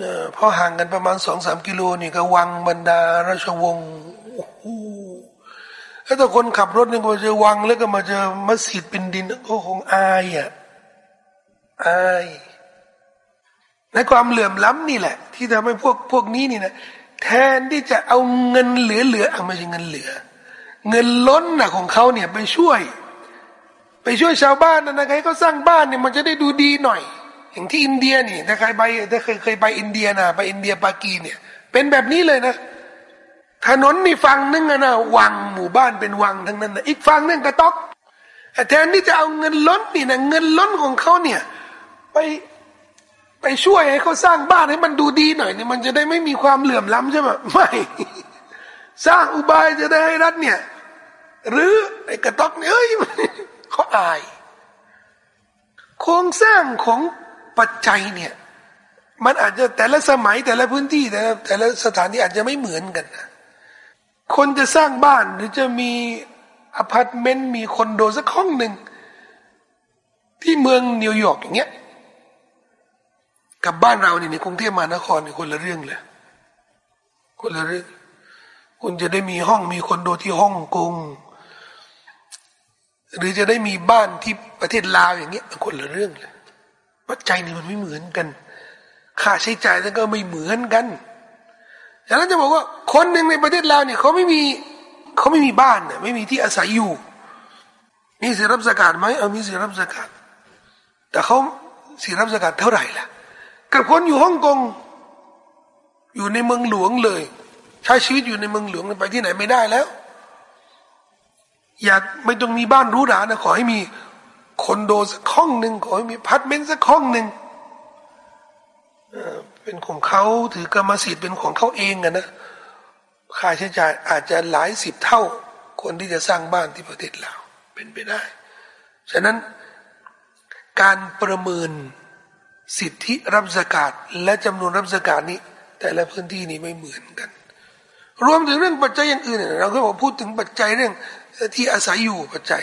นะพอห่างกันประมาณสองสามกิโลนี่ก็วังบรรดาราชวงศ์โอ้โห แล้วแต่คนขับรถเนี่ยมาเจอวัง แล้วก็มาเจอมัสยิดเป็นดินก็คงอายอะอายในความเหลื่อมล้ำนี่แหละ ที่ทำให้พวกพวกนี้นี่นะแทนที่จะเอาเงินเหลือๆเอาไม่ใช่เงินเหลือ เงินล้นนะของเขาเนี่ยไปช่วย ไปช่วยชาวบ้านนะนะใครเขาสร้างบ้านเนี่ยมันจะได้ดูดีหน่อย อย่างที่อินเดียนี่ถ้าใครไปถ้าเคยเคยไปอินเดียนะไปอินเดียปากีเนี่ย เป็นแบบนี้เลยนะ ถนนนี่ฝั่งนึงนะวังหมู่บ้านเป็นวังทั้งนั้นนะอีกฝั่งนึงกระต๊อกแทนที่จะเอาเงินล้นนี่นะเงินล้นของเขาเนี่ย ไปไปช่วยให้เขาสร้างบ้านให้มันดูดีหน่อยเนี่ยมันจะได้ไม่มีความเหลื่อมล้ำใช่ไหมไม่สร้างอุบายจะได้ให้รัฐเนี่ย หรือไอ้กระต๊อกเนี่ยเอ้ยเขาอาย โครงสร้างของปัจจัยเนี่ย มันอาจจะแต่ละสมัยแต่ละพื้นที่แต่ละแต่ละสถานที่อาจจะไม่เหมือนกันนะ คนจะสร้างบ้านหรือจะมีอพาร์ตเมนต์มีคอนโดสักห้องหนึ่ง ที่เมืองนิวยอร์กอย่างเงี้ยกับบ้านเราเนี่ยในกรุงเทพมหานครเนี่ยคนละเรื่องเลยคนละเรื่องคุณจะได้มีห้องมีคอนโดที่ฮ่องกงหรือจะได้มีบ้านที่ประเทศลาวอย่างเงี้ยคนละเรื่องเลยปัจจัยนี่มันไม่เหมือนกัน ค่าใช้จ่ายนั่นก็ไม่เหมือนกัน ดังนั้นจะบอกว่าคนหนึ่งในประเทศลาวเนี่ยเขาไม่มีเขาไม่มีบ้านเนี่ยไม่มีที่อาศัยอยู่ มีสิรับสกาดไหมเออมีสิรับสกาดแต่เขาสิรับสกาดเท่าไหร่ล่ะกับคนอยู่ฮ่องกงอยู่ในเมืองหลวงเลย ใช้ชีวิตอยู่ในเมืองหลวงไปที่ไหนไม่ได้แล้ว อยากไม่ต้องมีบ้านรู้หรานะขอให้มีคอนโดสักห้องหนึ่งขอให้มีพัดเมนสักห้องหนึ่ง เป็นของเขาถือกรรมสิทธิ์เป็นของเขาเองอะนะค่าใช้จ่ายอาจจะหลายสิบเท่า คนที่จะสร้างบ้านที่ประเทศลาวเป็นไปได้ ฉะนั้นการประเมินสิทธิรับสกาดและจำนวนรับสกาดนี้ แต่ละพื้นที่นี้ไม่เหมือนกัน รวมถึงเรื่องปัจจัยอย่างอื่นเราก็บอกพูดถึงปัจจัยเรื่องที่อาศัยอยู่ปัจจัย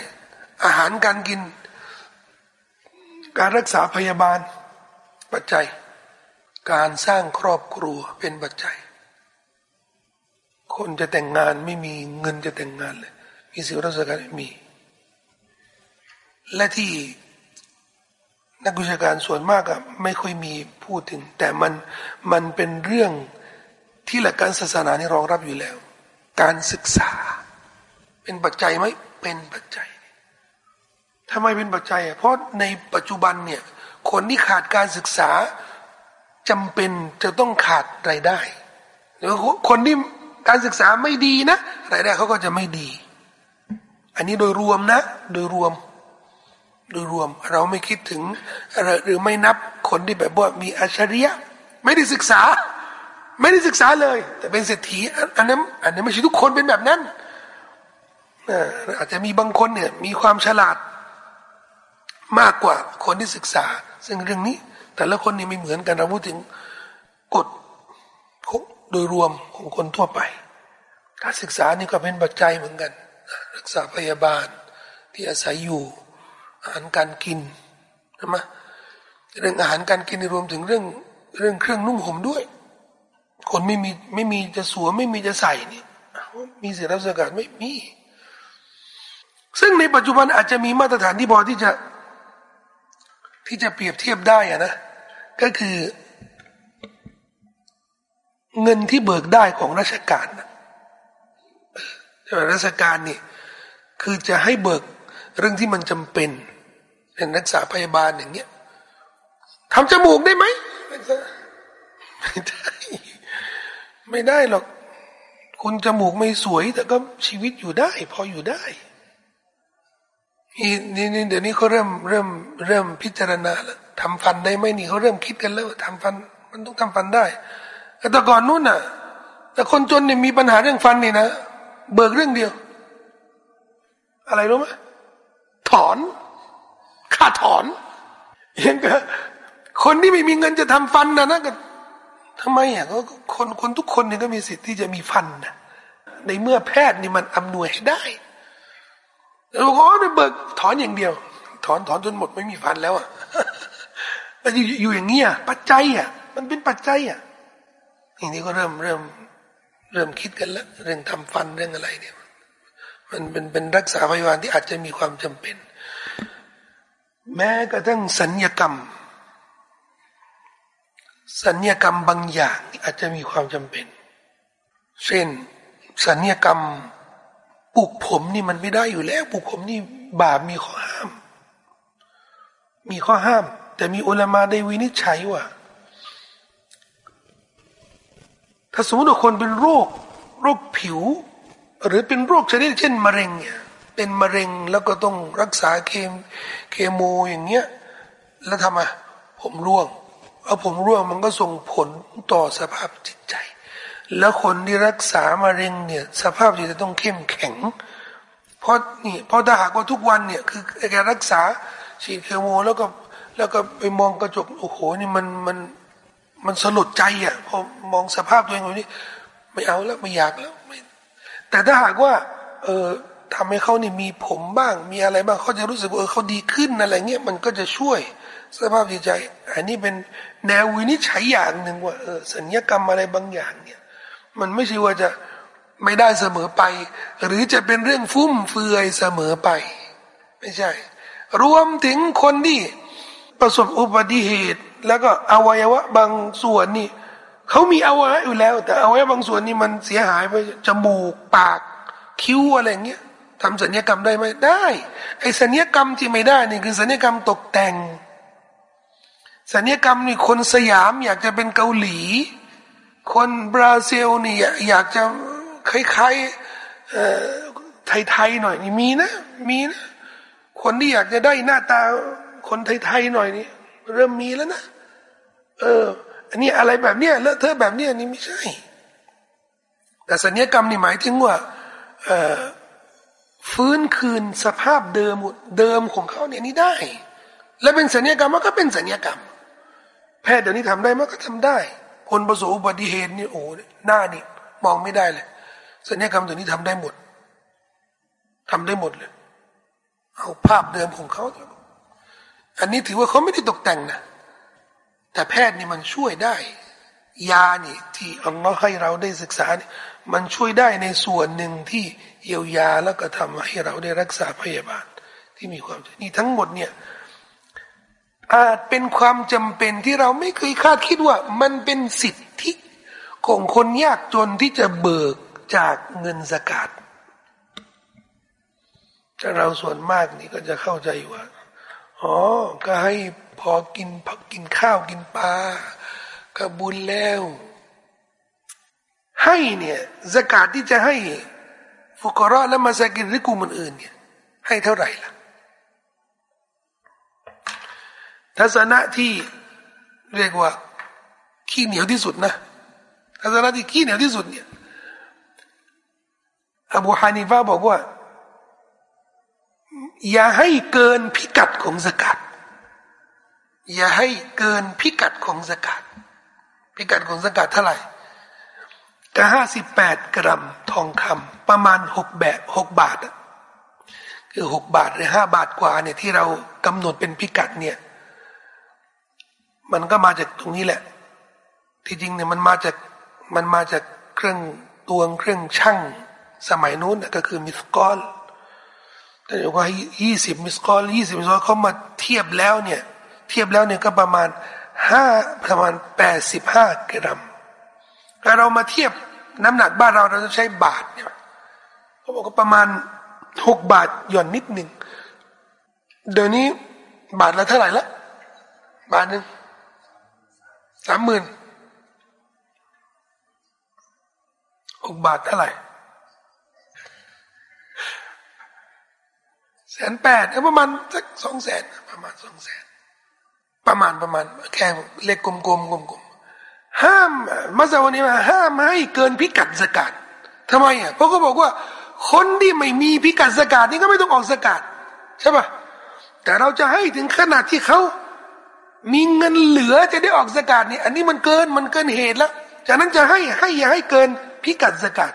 อาหารการกิน การรักษาพยาบาลปัจจัย การสร้างครอบครัวเป็นปัจจัย คนจะแต่งงานไม่มีเงินจะแต่งงานเลย มีสิวรัศการไม่มี และที่นักวิชาการส่วนมากอะไม่ค่อยมีพูดถึง แต่มันมันเป็นเรื่องที่หลักการศาสนานี่รองรับอยู่แล้ว การศึกษา เป็นปัจจัยไหมเป็นปัจจัยทำไมเป็นปัจจัยอะเพราะในปัจจุบันเนี่ยคนที่ขาดการศึกษา จำเป็นจะต้องขาดรายได้หรือคนที่การศึกษาไม่ดีนะรายได้เขาก็จะไม่ดี อันนี้โดยรวมนะ โดยรวม โดยรวม เราไม่คิดถึง หรือไม่นับคนที่แบบว่ามีอัจฉริยะไม่ได้ศึกษา ไม่ได้ศึกษาเลย แต่เป็นเศรษฐีอันนั้นอันนั้นไม่ใช่ทุกคนเป็นแบบนั้นอาจจะมีบางคนเนี่ยมีความฉลาดมากกว่าคนที่ศึกษา ซึ่งเรื่องนี้ แต่ละคนนี่ไม่เหมือนกันเราพูดถึงกฎโดยรวมของคนทั่วไป การศึกษานี่ก็เป็นปัจจัยเหมือนกัน รักษาพยาบาลที่อาศัยอยู่อาหารการกินใช่ไหมเรื่องอาหารการกินรวมถึงเรื่องเรื่องเครื่องนุ่งห่มด้วย คนไม่มีไม่มีจะสวมไม่มีจะใส่นี่มีเสียรับสกัดไม่มี ซึ่งในปัจจุบันอาจจะมีมาตรฐานที่พอที่จะ ที่จะเปรียบเทียบได้อะนะ ก็คือ เงินที่เบิกได้ของราชการราชการนี่คือจะให้เบิกเรื่องที่มันจำเป็นเป็นรักษาพยาบาลอย่างเงี้ยทำจมูกได้ไหมไม่ได้ ไม่ได้หรอก คุณจมูกไม่สวยแต่ก็ชีวิตอยู่ได้ พออยู่ได้ นี่นี่เดี๋ยวนี้เขาเริ่มเริ่มเริ่มพิจารณาแล้วทำฟันได้ไหมนี่เขาเริ่มคิดกันแล้วทำฟัน มันต้องทำฟันได้แต่ก่อนนู้นน่ะ แต่คนจนเนี่ยมีปัญหาเรื่องฟันนี่นะเบิกเรื่องเดียว อะไรรู้ไหมถอนค่าถอนยังก็คนที่ไม่มีเงินจะทำฟันนะนะก็ทำไมอะก็คนคนทุกคนเนี่ยก็มีสิทธิ์ที่จะมีฟันนะในเมื่อแพทย์นี่มันอำนวยให้ได้ เราก็ไปเบิกถอนอย่างเดียว ถอนถอนจนหมดไม่มีฟันแล้วอะแล้วอยู่อย่างเงี้ยปัจจัยอะ มันเป็นปัจจัยอะอย่างนี้ก็เริ่มเริ่ม เริ่มคิดกันแล้วเรื่องทำฟันเรื่องอะไรเนี่ย มันเป็นเป็นรักษาพยาบาลที่อาจจะมีความจำเป็น แม้กระทั่งสัญญกรรม สัญญกรรมบางอย่างอาจจะมีความจำเป็น เช่นสัญญกรรม ปลูกผมนี่มันไม่ได้อยู่แล้วปลูกผมนี่บาปมีข้อห้าม มีข้อห้าม แต่มีอุลามาได้วินิจฉัยว่า ถ้าสมมติว่าคนเป็นโรค โรคผิว หรือเป็นโรคชนิดเช่นมะเร็งเนี่ยเป็นมะเร็งแล้วก็ต้องรักษาเคมเคมอย่างเงี้ยแล้วทำไมผมร่วงเอาผมร่วงมันก็ส่งผลต่อสภาพจิตใจ แล้วคนที่รักษามะเร็งเนี่ย สภาพจิตจะต้องเข้มแข็ง เพราะนี่เพราะถ้าหากว่าทุกวันเนี่ยคือการรักษาฉีดเคมแล้วก็แล้วก็ไปมองกระจกโอ้โหนี่มันมันมันสลดใจอะพอมองสภาพตัวเองแบบนี้ ไม่เอาแล้วไม่อยากแล้วไม่แต่ถ้าหากว่า เออทำให้เขานี่มีผมบ้าง มีอะไรบ้างเขาจะรู้สึกว่าเออเขาดีขึ้นอะไรเงี้ยมันก็จะช่วยสภาพจิตใจ อันนี้เป็นแนววินิจฉัยอย่างหนึ่งว่าเออสัญญกรรมอะไรบางอย่างเนี่ย มันไม่ใช่ว่าจะไม่ได้เสมอไป หรือจะเป็นเรื่องฟุ่มเฟือยเสมอไป ไม่ใช่ รวมถึงคนที่ประสบอุบัติเหตุ แล้วก็อวัยวะบางส่วนนี่เขามีอวัยวะอยู่แล้ว แต่อวัยวะบางส่วนนี่มันเสียหายไปจมูกปาก คิ้วอะไรเงี้ยทำสัญญกรรมได้ไหมได้ไอ้สัญญกรรมที่ไม่ได้นี่คือสัญญกรรมตกแต่งสัญญกรรมนี่คนสยามอยากจะเป็นเกาหลี คนบราซิลนี่อยากจะคล้ายๆไทยๆหน่อยนี่มีนะ มีนะ คนที่อยากจะได้หน้าตาคนไทยๆหน่อยนี่เริ่มมีแล้วนะ เออ อันนี้อะไรแบบเนี้ยเลอะเทอะแบบเนี้ยนี่ไม่ใช่ แต่สัญญกรรมนี่หมายถึงว่าฟื้นคืนสภาพเดิมเดิมของเขาเนี่ยนี่ได้ และเป็นสัญญกรรมมันก็เป็นสัญญกรรม แพทย์เดี๋ยวนี้ทำได้มันก็ทำได้ คนประสบอุบัติเหตุนี่โอ้หน้านี่มองไม่ได้เลยสัญญกรรมตัวนี้ทำได้หมดทำได้หมดเลย เอาภาพเดิมของเขา อันนี้ถือว่าเขาไม่ได้ตกแต่งนะแต่แพทย์นี่มันช่วยได้ ยานี่ที่อัลลอฮ์ให้เราได้ศึกษานี่มันช่วยได้ในส่วนหนึ่งที่เยียวยาแล้วก็ทำให้เราได้รักษาพยาบาลที่มีความนี่ทั้งหมดเนี่ย อาจเป็นความจำเป็นที่เราไม่เคยคาดคิดว่า มันเป็นสิทธิของคนยากจนที่จะเบิกจากเงินสกาดแต่เราส่วนมากนี่ก็จะเข้าใจว่าอ๋อก็ให้พอกินพักกินข้าวกินปลาก็บุญแล้ว ให้เนี่ยสกาดที่จะให้ ฟุกรอและมาสกินหรือกลุ่มอื่นเนี่ย ให้เท่าไหร่ล่ะ ทัศนะที่เรียกว่า ขี้เหนียวที่สุดนะทัศนะที่ขี้เหนียวที่สุดเนี่ยอบูฮานิฟาบอกว่า อย่าให้เกินพิกัดของสกัดอย่าให้เกินพิกัดของสกัดพิกัดของสกัดเท่าไหร่ก็ห้าสิบแปดกรัมทองคำประมาณหกแบบหกบาท คือหกบาทหรือห้าบาทกว่าเนี่ยที่เรากำหนดเป็นพิกัดเนี่ย มันก็มาจากตรงนี้แหละ ที่จริงเนี่ยมันมาจากมันมาจากเครื่องตวงเครื่องช่างสมัยนู้นก็คือมิสกอลแต่ว่ายี่สิบมิสกอลยี่สิบมิสกอลเขามาเทียบแล้วเนี่ย เทียบแล้วเนี่ยก็ประมาณห้าประมาณแปดสิบห้ากรัมถ้าเรามาเทียบน้ำหนักบ้านเราเราจะใช้บาทเนี่ยเขาบอกว่าประมาณหกบาทหย่อนนิดหนึ่งเดี๋ยวนี้บาทละเท่าไหร่ละบาทหนึ่ง สามหมื่นหกบาทเท่าไหร่แสนแปดประมาณสักสองแสนประมาณสองแสนประมาณประมาณแค่เล็กกลมๆกลมๆห้ามมาซาวันนี้มาห้ามให้เกินพิกัดสกัดทำไมอะเพราะเขาบอกว่า คนที่ไม่มีพิกัดสกัดนี่ก็ไม่ต้องออกสกัดใช่ปะแต่เราจะให้ถึงขนาดที่เขา มีเงินเหลือจะได้ออกสกัดนี่อันนี้มันเกินมันเกินเหตุแล้วจากนั้นจะให้ให้อย่าให้เกินพิกัดสกัด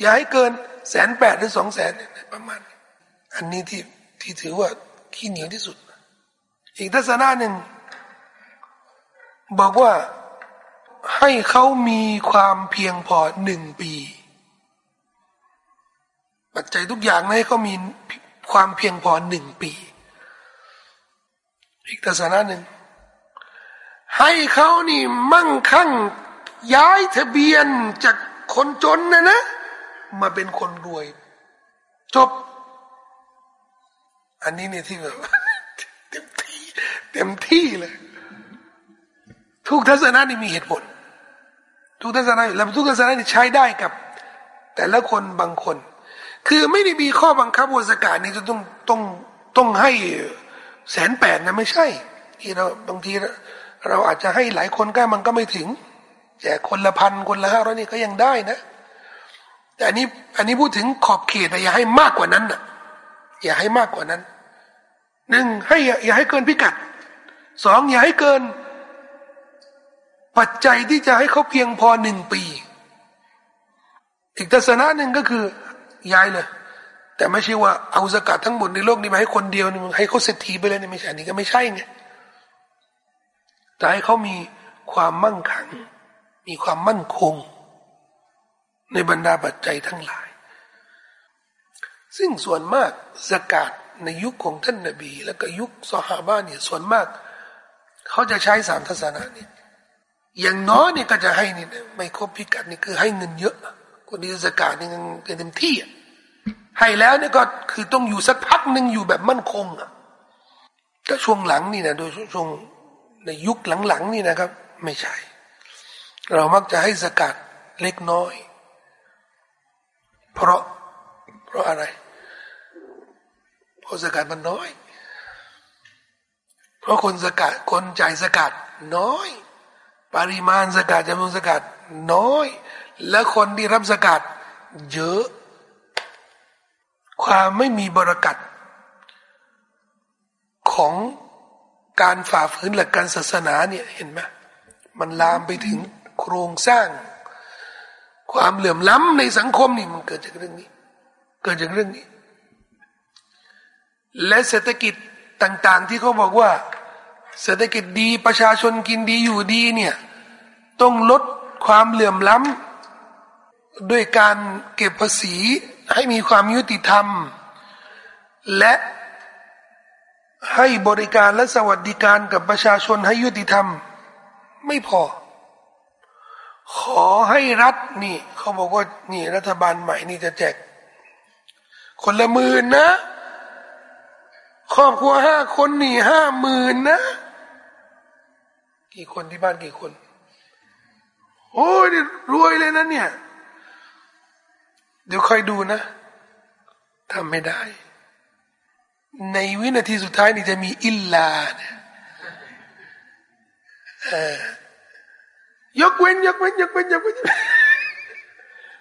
อย่าให้เกินแสนแปดหรือสองแสนประมาณ อันนี้ที่ที่ถือว่าขี้เหนียวที่สุด อีกทัศนะหนึ่ง บอกว่าให้เขามีความเพียงพอหนึ่งปี ปัจจัยทุกอย่างให้เขามีความเพียงพอหนึ่งปี อีกทัศนะหนึ่ง ให้เขานี่มั่งคั่งย้ายทะเบียนจากคนจนนะนะ มาเป็นคนรวย จบ อันนี้เนี่ยที่แบบเต็มที่ เต็มที่เลยทุกทัศนะนี่มีเหตุผล ทุกทัศนะแล้วทุกทัศนะนี่ใช้ได้กับ แต่ละคนบางคน คือไม่ได้มีข้อบังคับวสกาศนี่จะต้องต้องต้องให้แสนแปดนะไม่ใช่ ที่เราบางที เราอาจจะให้หลายคนก็มันก็ไม่ถึงแจกคนละพันคนละห้าร้อยนี่ก็ยังได้นะ แต่อันนี้อันนี้พูดถึงขอบเขตอย่าให้มากกว่านั้นนะอย่าให้มากกว่านั้นหนึ่งให้อย่าให้เกินพิกัดสองอย่าให้เกิน ปัจจัยที่จะให้เขาเพียงพอหนึ่งปี อีกทัศนะหนึ่งก็คือย้ายเลยแต่ไม่ใช่ว่าเอาสกัดทั้งหมดในโลกนี้มาให้คนเดียวนี่ให้เขาเศรษฐีไปเลยนี่ไม่ใช่นี่ก็ไม่ใช่ไง แต่ให้เขามีความมั่งคั่งมีความมั่นคง ในบรรดาปัจจัยทั้งหลาย ซึ่งส่วนมากสกัดในยุคของท่านนบี แล้วก็ยุคสหาบ้านเนี่ยส่วนมาก เขาจะใช้สามทัศนะนี่อย่างน้อยเนี่ยก็จะให้นี่ไม่ครบพิกัดนี่คือให้เงินเยอะคนที่สกาดนี่เต็มที่ให้แล้วเนี่ยก็คือต้องอยู่สักพักหนึ่งอยู่แบบมั่นคงอะก็ช่วงหลังนี่นะโดยช่วง ในยุคหลังๆนี่นะครับ ไม่ใช่ เรามักจะให้สกัดเล็กน้อย เพราะ เพราะอะไร เพราะสกัดมันน้อย เพราะคนสกัดคนจ่ายสกัดน้อย ปริมาณสกัดจำนวนสกัดน้อย และคนที่รับสกัดเยอะ ความไม่มีบรากัดของ การฝ่าฝืนหลักการศาสนาเนี่ยเห็นไหมมันลามไปถึงโครงสร้าง ความเหลื่อมล้ำในสังคมนี่มันเกิดจากเรื่องนี้ เกิดจากเรื่องนี้ และเศรษฐกิจต่าง ๆ ที่เขาบอกว่า เศรษฐกิจดีประชาชนกินดีอยู่ดีเนี่ยต้องลดความเหลื่อมล้ำด้วยการเก็บภาษีให้มีความยุติธรรม และ ให้บริการและสวัสดิการกับประชาชนให้ยุติธรรม ไม่พอ ขอให้รัฐนี่ เขาบอกว่านี่รัฐบาลใหม่นี่จะแจก คนละหมื่นนะครอบครัวห้าคนนี่ห้าหมื่นนะ กี่คนที่บ้านกี่คน โอ้ยรวยเลยนะเนี่ย เดี๋ยวค่อยดูนะทำไม่ได้ ในวินาทีสุดท้ายนี่จะมีอิลลาเนี่ยยกเว้นยกเว้นยกเว้นยกเว้น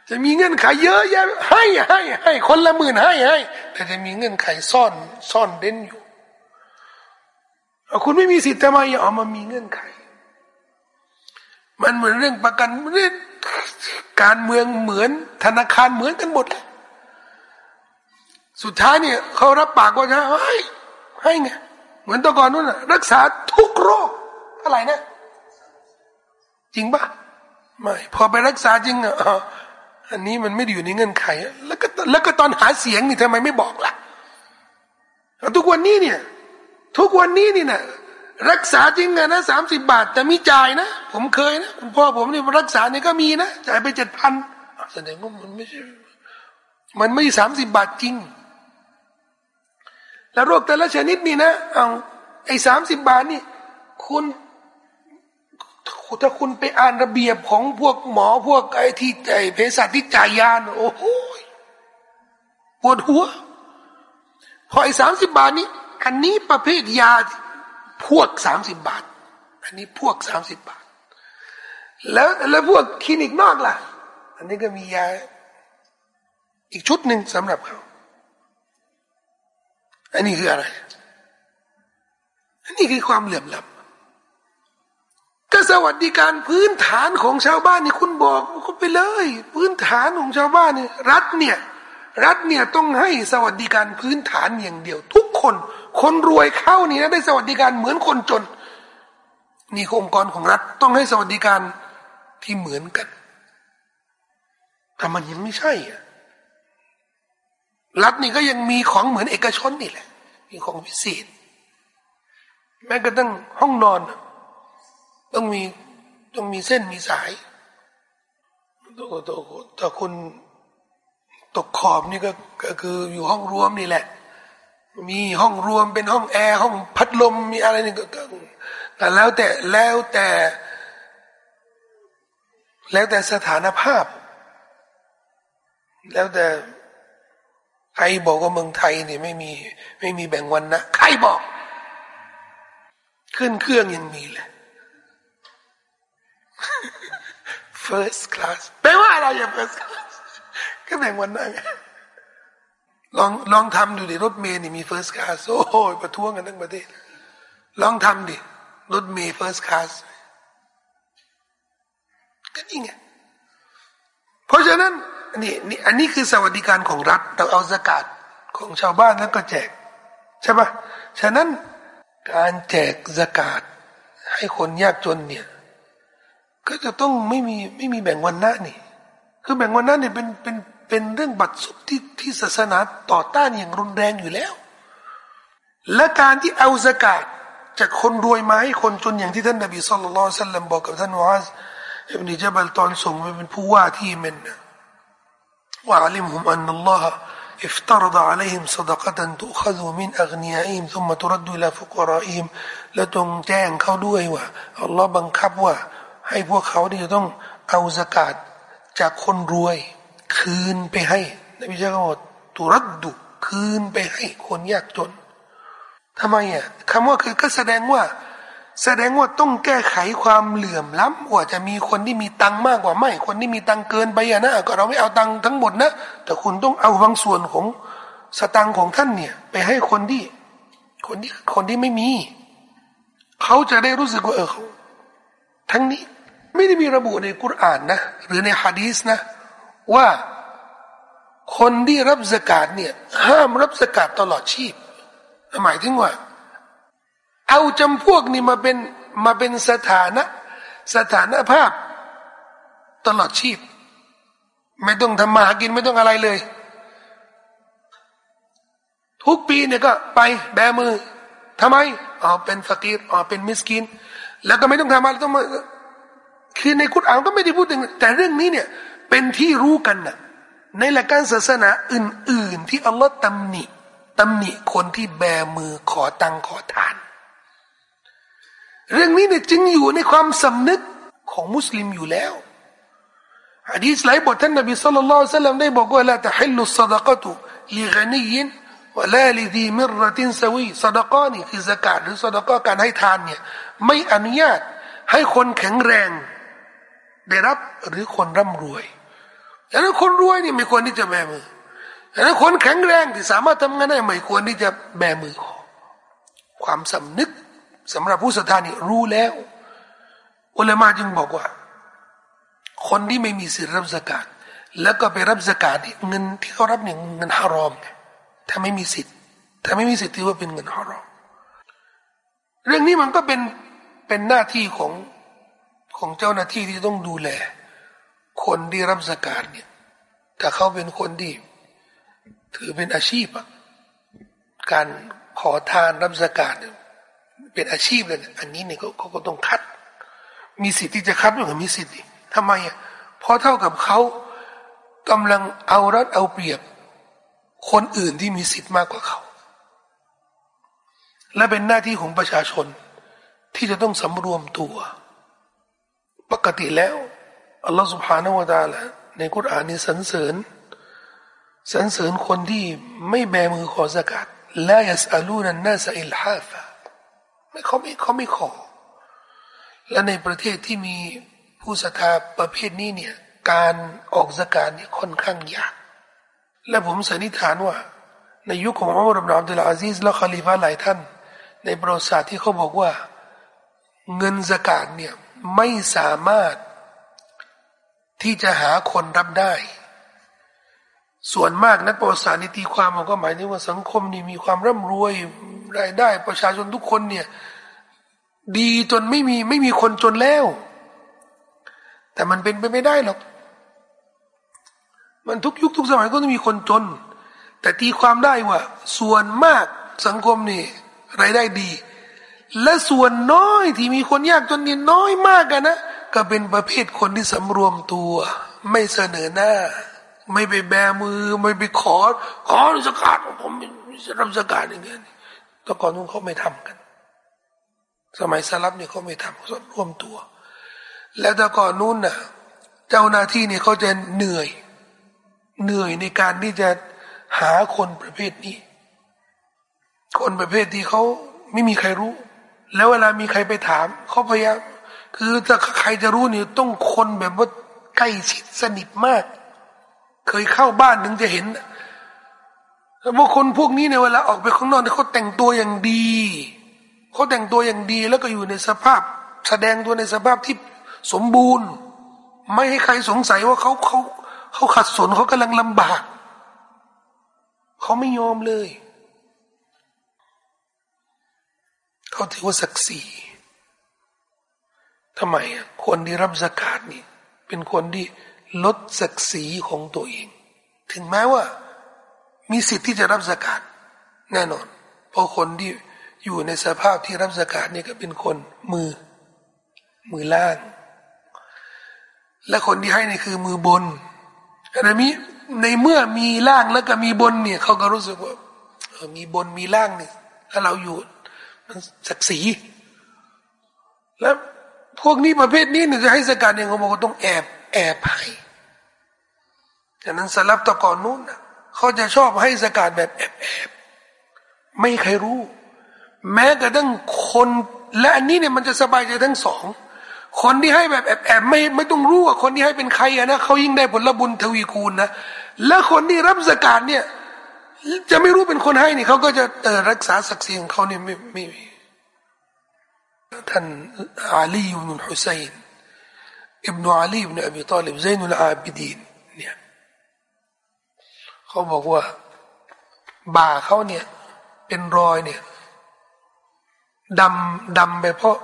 จะมีเงื่อนไขเยอะแยะให้ให้ให้คนละหมื่นให้ให้แต่จะมีเงื่อนไขซ่อนซ่อนเด่นอยู่คุณไม่มีสิทธิ์ทำไมอย่าเอามามีเงื่อนไข มันเหมือนเรื่องประกันเรื่องการเมืองเหมือนธนาคารเหมือนกันหมดเลย สุดท้ายเนี่ยเขารับปากว่าจะให้ให้ไงเหมือนตะก่อนนู้นนะรักษาทุกโรคเท่าไหร่นะ จริงปะไม่พอไปรักษาจริงอะอันนี้มันไม่ได้อยู่ในเงื่อนไข แล้วก็แล้วก็ตอนหาเสียงนี่ทำไมไม่บอกล่ะทุกวันนี้เนี่ย ทุกวันนี้นี่นะรักษาจริงอะนะสามสิบบาท แต่มีจ่ายนะ ผมเคยนะพ่อผมนี่รักษาเนี่ยก็มีนะจ่ายไปเจ็ดพันแสดงว่ามันไม่ใช่มันไม่สามสิบบาทจริง แล้วโรคแต่ละชนิดนี่นะเอาไอ้สามสิบบาทนี่ คุณถ้าคุณไปอ่านระเบียบของพวกหมอพวกไอ้ที่ไอ้เภสัชที่จ่ายยาโอ้โหปวดหัว พอไอ้สามสิบบาทนี้ อันนี้ประเภทยาพวกสามสิบบาท อันนี้พวกสามสิบบาท แล้วแล้วพวกคลินิกนอกล่ะ อันนี้ก็มียา อีกชุดหนึ่งสำหรับเขา อันนี้คืออะไร อันนี้คือความเหลื่อมล้ำก็สวัสดิการพื้นฐานของชาวบ้านนี่คุณบอกเขาไปเลย พื้นฐานของชาวบ้านนี่รัฐเนี่ย รัฐเนี่ยต้องให้สวัสดิการพื้นฐานอย่างเดียว ทุกคน คนรวยเข้านี่นะได้สวัสดิการเหมือนคนจน นี่องค์กรของรัฐต้องให้สวัสดิการที่เหมือนกันแต่มันยังไม่ใช่อะ รัฐนี่ก็ยังมีของเหมือนเอกชนนี่แหละ มีของพิเศษ แม้กระทั่งห้องนอน ต้องมีต้องมีเส้นมีสายถ้าคุณตกขอบนี่ก็ก็คืออยู่ห้องรวมนี่แหละ มีห้องรวมเป็นห้องแอร์ห้องพัดลมมีอะไรนี่ก็แต่แล้วแต่แล้วแต่ แล้วแต่สถานภาพ แล้วแต่ ใครบอกว่าเมืองไทยเนี่ยไม่มีไม่มีแบ่งวันนะใครบอก ขึ้นเครื่องยังมีเลย first class แปลว่าอะไรอย่าง first class ก็แบ่งวันนะลองลองทำดูดิรถเมย์นี่มี first class โอ้โหประท้วงกันทั้งประเทศ ลองทำดิรถเมย์ first class ก็นี่ไงเพราะฉะนั้น นี่นี่อันนี้คือสวัสดิการของรัฐ เราเอาสกาดของชาวบ้านแล้วก็แจก ใช่ปะฉะนั้นการแจกสกาดให้คนยากจนเนี่ย ก็จะต้องไม่มีไม่มีแบ่งวันหน้านี่ คือแบ่งวันหน้าเนี่ยเป็นเป็นเป็นเรื่องบัตรสุที่ที่ศาสนาต่อต้านอย่างรุนแรงอยู่แล้ว และการที่เอาสกาดจากคนรวยมาให้คนจนอย่างที่ท่านนบีสุลต่านสัลลัมบอกกับท่านวาสอิบนิจบัลตอนส่งไปเป็นผู้ว่าที่เมนว่น ลลอฮ์ افترض عليهم صدقة تؤخذ من أغنيائهم ثم ترد إلى فقرائهم และจงแจ้งเขาด้วยว่าอัลลอฮ์บังคับว่า ให้พวกเขาที่จะต้องเอาสกาดจากคนรวย คืนไปให้นบีจะบอกตุรัดดุคืนไปให้คนยากจนทำไมอ่ะคำว่าคือก็แสดงว่า แสดงว่าต้องแก้ไขความเหลื่อมล้ำว่าจะมีคนที่มีตังมากกว่าไม่ คนที่มีตังเกินไปอะนะก็เราไม่เอาตังทั้งหมดนะ แต่คุณต้องเอาบางส่วนของสตังของท่านเนี่ย ไปให้คนที่ คนที่คนที่ไม่มี เขาจะได้รู้สึกว่าเออเขาทั้งนี้ไม่ได้มีระบุในกุรอานนะ หรือในฮะดีสนะ ว่าคนที่รับสกาดเนี่ย ห้ามรับสกาดตลอดชีพหมายถึงว่า เอาจำพวกนี้มาเป็นมาเป็นสถานะ สถานภาพ ตลอดชีพ ไม่ต้องทำมาหากินไม่ต้องอะไรเลย ทุกปีเนี่ยก็ไปแบมือทำไมอ๋อเป็นฟกีรอ๋อเป็นมิสกิน แล้วก็ไม่ต้องทำอะไรต้องมาคือในคุตอ่านก็ไม่ได้พูดถึงแต่เรื่องนี้เนี่ย เป็นที่รู้กันนะในหลักการศาสนาอื่น ๆ ที่อัลลอฮ์ตำหนิตำหนิคนที่แบมือขอตังขอทาน เรื่องนี้เนี่ยจึงอยู่ในความสำนึกของมุสลิมอยู่แล้วฮะดีสหลายบทท่านนบีสุลต่านสัลลัมได้บอกว่าละตะฮิลลุสดะกตุลิกนียินวะลาลิดีมิรตินสวีสดะกานี่คือสกาดหรือสดะกาการให้ทานเนี่ยไม่อนุญาตให้คนแข็งแรง ได้รับหรือคนร่ำรวยดังนั้นคนรวยนี่ไม่ควรที่จะแบมือดังนั้นคนแข็งแรงที่สามารถทำงานได้ไม่ควรที่จะแบมือขอความสำนึก สำหรับผู้ศรัทธานี่รู้แล้วอุลามะจึงบอกว่า คนที่ไม่มีสิทธิ์รับสกาดแล้วก็ไปรับสกาดเงินที่เขารับเนี่ยเงินฮารอมถ้าไม่มีสิทธิ์ถ้าไม่มีสิทธิ์ถือว่าเป็นเงินฮารอมเรื่องนี้มันก็เป็นเป็นหน้าที่ของของเจ้าหน้าที่ที่ต้องดูแล คนที่รับสกาดเนี่ยถ้าเขาเป็นคนที่ถือเป็นอาชีพอะการขอทานรับสกาดเนี่ย เป็นอาชีพเลยนะอันนี้เนี่ยเขาก็ต้องคัด มีสิทธิ์ที่จะคัดด้วยกับมีสิทธิ์ทำไมอะเพราะเท่ากับเขากำลังเอารัดเอาเปรียบ คนอื่นที่มีสิทธิ์มากกว่าเขา และเป็นหน้าที่ของประชาชนที่จะต้องสำรวมตัว ปกติแล้วอัลลอฮฺสุบฮานาวะตาละในกุรอานนี้สรรเสริญสรรเสริญคนที่ไม่แบมือขอสกัดและยัสอาลูนันนาสอิลฮาฟะ ไม่เขาไม่เขาไม่ขอ และในประเทศที่มีผู้ศรัทธาประเภทนี้เนี่ยการออกสกัดเนี่ยค่อนข้างยาก และผมสันนิษฐานว่า ในยุคของอัลลอฮฺรับนามดุลอาซิสและคาลิฟะหลายท่าน ในประวัติศาสตร์ที่เขาบอกว่า เงินสกัดเนี่ยไม่สามารถที่จะหาคนรับได้ ส่วนมากนักประวัติศาสตร์นิตีความมันก็หมายถึงว่าสังคมนี่มีความร่ำรวย รายได้ ประชาชนทุกคนเนี่ย ดีจนไม่มีไม่มีคนจนแล้ว แต่มันเป็นไปไม่ได้หรอก มันทุกยุคทุกสมัยก็ต้องมีคนจน แต่ตีความได้ว่า ส่วนมากสังคมนี่รายได้ดี และส่วนน้อยที่มีคนยากจนนี่น้อยมากกันนะก็เป็นประเภทคนที่สำรวมตัว ไม่เสนอหน้า ไม่ไปแบมือ ไม่ไปขอ ขอสกาดผมรับสกาดอย่างเงี้ย แต่ก่อนนู้นเขาไม่ทำกัน สมัยสลับเนี่ยเขาไม่ทำเขาสำรวมตัว แล้วแต่ก่อนนู้นน่ะ เจ้าหน้าที่เนี่ยเขาจะเหนื่อย เหนื่อยในการที่จะหาคนประเภทนี้ คนประเภทที่เขาไม่มีใครรู้ แล้วเวลามีใครไปถามเขาพยายามคือถ้าใครจะรู้เนี่ยต้องคนแบบว่าใกล้ชิดสนิทมาก เคยเข้าบ้านถึงจะเห็นแล้ วว่าคนพวกนี้เนี่ยเวลาออกไปข้างนอกเนี่ยเขาแต่งตัวอย่างดีเขาแต่งตัวอย่างดีแล้วก็อยู่ในสภาพ แสดงตัวในสภาพที่สมบูรณ์ ไม่ให้ใครสงสัยว่าเขาเขาเขาขัดสนเขากำลังลำบากเขาไม่ยอมเลยเขาถือว่าศักดิ์ศรีทำไมคนที่รับสกาดนี่ เป็นคนที่ลดศักดิ์ศรีของตัวเอง ถึงแม้ว่า มีสิทธิ์ที่จะรับสกาดแน่นอน เพราะคนที่อยู่ในสภาพที่รับสกาดนี่ก็เป็นคนมือ มือล่าง และคนที่ให้นี่คือมือบนอันนี้ในเมื่อมีล่างแล้วก็มีบนเนี่ยเขาก็รู้สึกว่ามีบนมีล่างเนี่ยถ้าเราอยู่มันศักดิ์ศรีแล้วพวกนี้ประเภทนี้เนี่ยจะให้สกัดเนี่ยเขาบอกว่าต้องแอบแอบให้ฉะนั้นสลับตะก่อนนู้นนะ เขาจะชอบให้สกัดแบบแอบแอบไม่ใครรู้ แม้กระทั่งคนและอันนี้เนี่ยมันจะสบายใจทั้งสอง คนที่ให้แบบแอบแอบไม่ไม่ต้องรู้ว่าคนที่ให้เป็นใครอะนะเขายิ่งได้ผลบุญทวีคูณนะและคนที่รับสกัดเนี่ย จะไม่รู้เป็นคนให้นี่เขาก็จะรักษาศักดิ์ศรีของเขาเนี่ยไม่ไม่ท่านอาลีอิบนุลฮุซัยนอิบนุอาลีอิบนุอบีตอลิบเซนุลอาบิดีน เขาบอกว่า บ่าเขาเนี่ย เป็นรอยเนี่ยดำดำไปเพราะ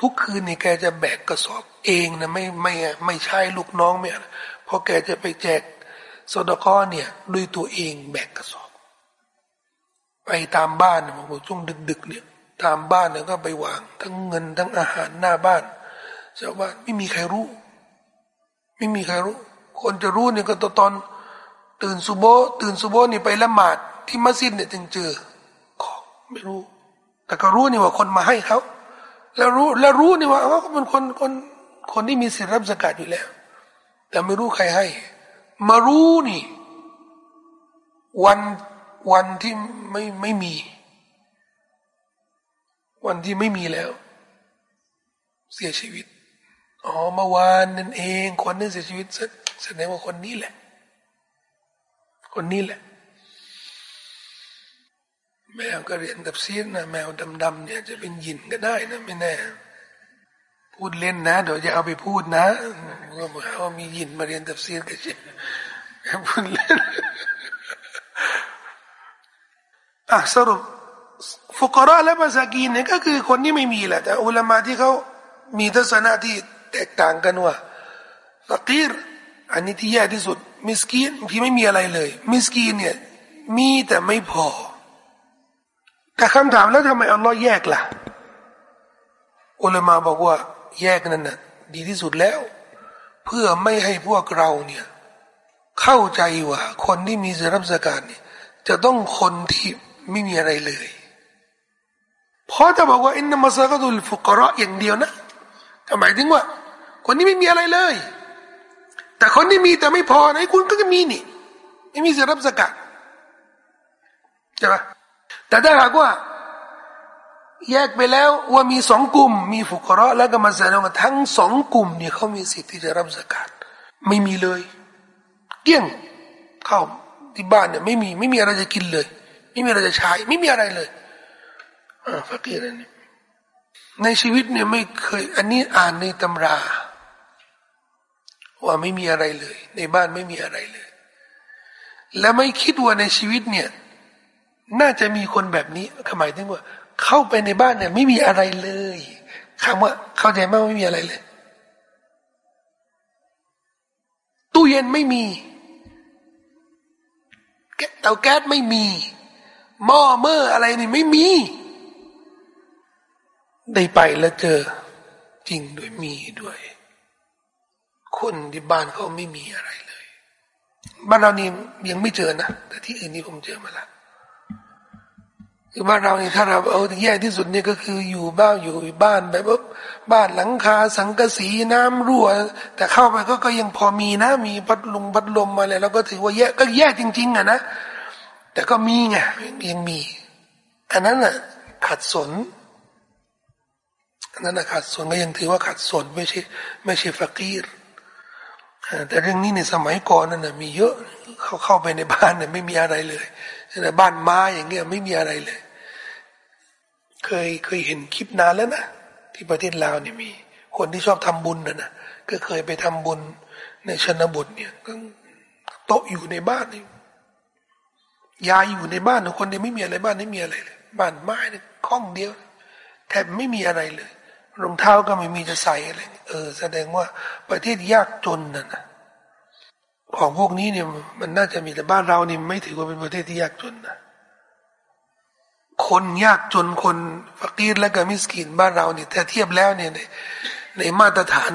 ทุกคืนนี่แกจะแบกกระสอบเองนะไม่ไม่ไม่ใช่ลูกน้องไม่เพราะแกจะไปแจกโซดาก้อเนี่ยด้วยตัวเองแบกกระสอบ ไปตามบ้านบอกช่วงดึก ๆ เนี่ย ตามบ้านเนี่ยก็ไปวาง ทั้งเงินทั้งอาหารหน้าบ้านชาวบ้านไม่มีใครรู้ ไม่มีใครรู้ คนจะรู้เนี่ยก็ตอนตอน ตื่นสุโบตื่นสุโบนี่ไปละหมาดที่มัสยิดเนี่ยจึงเจอของไม่รู้ แต่ก็รู้นี่ว่าคนมาให้เขาแล้วรู้แล้วรู้นี่ว่าเขาเป็นคนคนคนที่มีสิทธิ์รับสกัดอยู่แล้ว แต่ไม่รู้ใครให้ มารู้นี่ วันวันที่ไม่ไม่มี วันที่ไม่มีแล้ว เสียชีวิตอ๋อเมื่อวานนั่นเอง คนนี้เสียชีวิตแสดงว่าคนนี้แหละ คนนี้แหละ แมวก็เรียนกับซีนนะแมวดำๆเนี่ยจะเป็นยินก็ได้นะไม่แน่ พูดเล่นนะเดี๋ยวจะเอาไปพูดนะว่าบอกว่ามียินมาเรียนกับซีนกันใช่พูดเล่นอะสรุปฟุกราและมาสกีนเนี่ยก็คือคนที่ไม่มีแหละแต่อุลามาที่เขามีทัศนะที่แตกต่างกันว่าฟักีรอันนี้ที่แย่ที่สุด มิสกีนบางทีไม่มีอะไรเลย มิสกีนเนี่ย มีแต่ไม่พอ แต่คำถามแล้วทำไมอัลลอฮ์แยกล่ะ อุลามาบอกว่า แยกนั่นน่ะ ดีที่สุดแล้ว เพื่อไม่ให้พวกเราเนี่ย เข้าใจว่า คนที่มีสรับสการเนี่ย จะต้องคนที่ไม่มีอะไรเลยพราะจะบอกว่าอินนามาซากตุลฟุกระอย่างเดียวนะหมายถึงว่า คนนี้ไม่มีอะไรเลย แต่คนที่มีแต่ไม่พอนะคุณก็จะมีนี่ไม่มีสิรับสกัดใช่ปะแต่ถ้าหากว่า แยกไปแล้วว่ามีสองกลุ่ม มีฟุกระแล้วก็มาแสดงว่าทั้งสองกลุ่มเนี่ยเขามีสิทธิ์ที่จะรับสกัดไม่มีเลยเกี้ยงเข้าที่บ้านเนี่ยไม่มีไม่มีอะไรจะกินเลย ไม่มีอะไรจะใช้ ไม่มีอะไรเลยอ่าฟักีร์นี่ในชีวิตเนี่ยไม่เคย อันนี้อ่านในตำรา ว่าไม่มีอะไรเลย ในบ้านไม่มีอะไรเลย และไม่คิดว่าในชีวิตเนี่ย น่าจะมีคนแบบนี้หมายถึงว่า เข้าไปในบ้านเนี่ย ไม่มีอะไรเลยคำว่า เข้าใจไหมว่าไม่มีอะไรเลย ตู้เย็นไม่มีเตาแก๊สไม่มี หม้อเมื่ออะไรนี่ไม่มี ได้ไปแล้วเจอ จริงด้วยมีด้วย คนที่บ้านเขาไม่มีอะไรเลย บ้านเรานี่ยังไม่เจอนะแต่ที่อื่นนี่ผมเจอมาล้วคือบ้านเรานี่ถ้าเราเอาแย่ที่สุดเนี่ยก็คืออยู่บ้านอยู่บ้านแบบว่าบ้านหลังคาสังกะสีน้ำรั่ว แต่เข้าไปก็ก็ยังพอมีนะ มีพัดลมพัดลมมาเลยแล้วก็ถือว่าแย่ก็แย่จริง ๆอะนะแต่ก็มีไงยังมี อันนั้นอะขัดสนนั่นนะขาดสนก็ยังถือว่าขาดสนไม่ใช่ไม่ใช่ฟักีร แต่เรื่องนี้ในสมัยก่อนนั่นนะมีเยอะเขาเข้าไปในบ้านเนี่ยไม่มีอะไรเลยแต่บ้านไม้อย่างเงี้ยไม่มีอะไรเลย เคยเคยเห็นคลิปนานแล้วนะที่ประเทศลาวเนี่ยมี คนที่ชอบทำบุญนะนะก็เคยไปทำบุญในชนบทเนี่ยก็โต๊ะอยู่ในบ้านนี่ยายอยู่ในบ้านคนเดียวไม่มีอะไรบ้านไม่มีอะไรเลยบ้านไม้เนี่ยห้องเดียวแทบไม่มีอะไรเลย รองเท้าก็ไม่มีจะใส่อะไรเออ แสดงว่าประเทศยากจนน่ะนะของพวกนี้เนี่ยมันน่าจะมีแต่บ้านเรานี่ไม่ถือว่าเป็นประเทศที่ยากจนนะคนยากจนคนฟักีรและก็มิสกินบ้านเราเนี่ยถ้าเทียบแล้วเนี่ยในในมาตรฐาน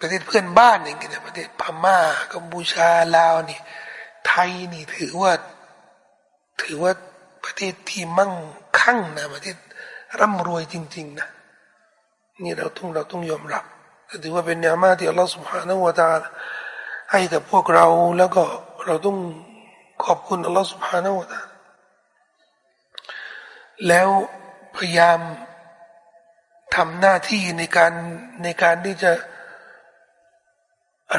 ประเทศเพื่อนบ้านอย่างเงี้ยประเทศพม่ากัมพูชาลาวนี่ ไทยนี่ถือว่า ถือว่าประเทศที่มั่งคั่งนะประเทศร่ำรวยจริง ๆ นะ นี่เราต้องเราต้องยอมรับถือว่าเป็นเนื้อมาที่อัลลอฮฺสุบฮานาวะตาให้กับพวกเราแล้วก็เราต้องขอบคุณอัลลอฮฺสุบฮานาวะตาแล้วพยายามทำหน้าที่ในการในการที่จะ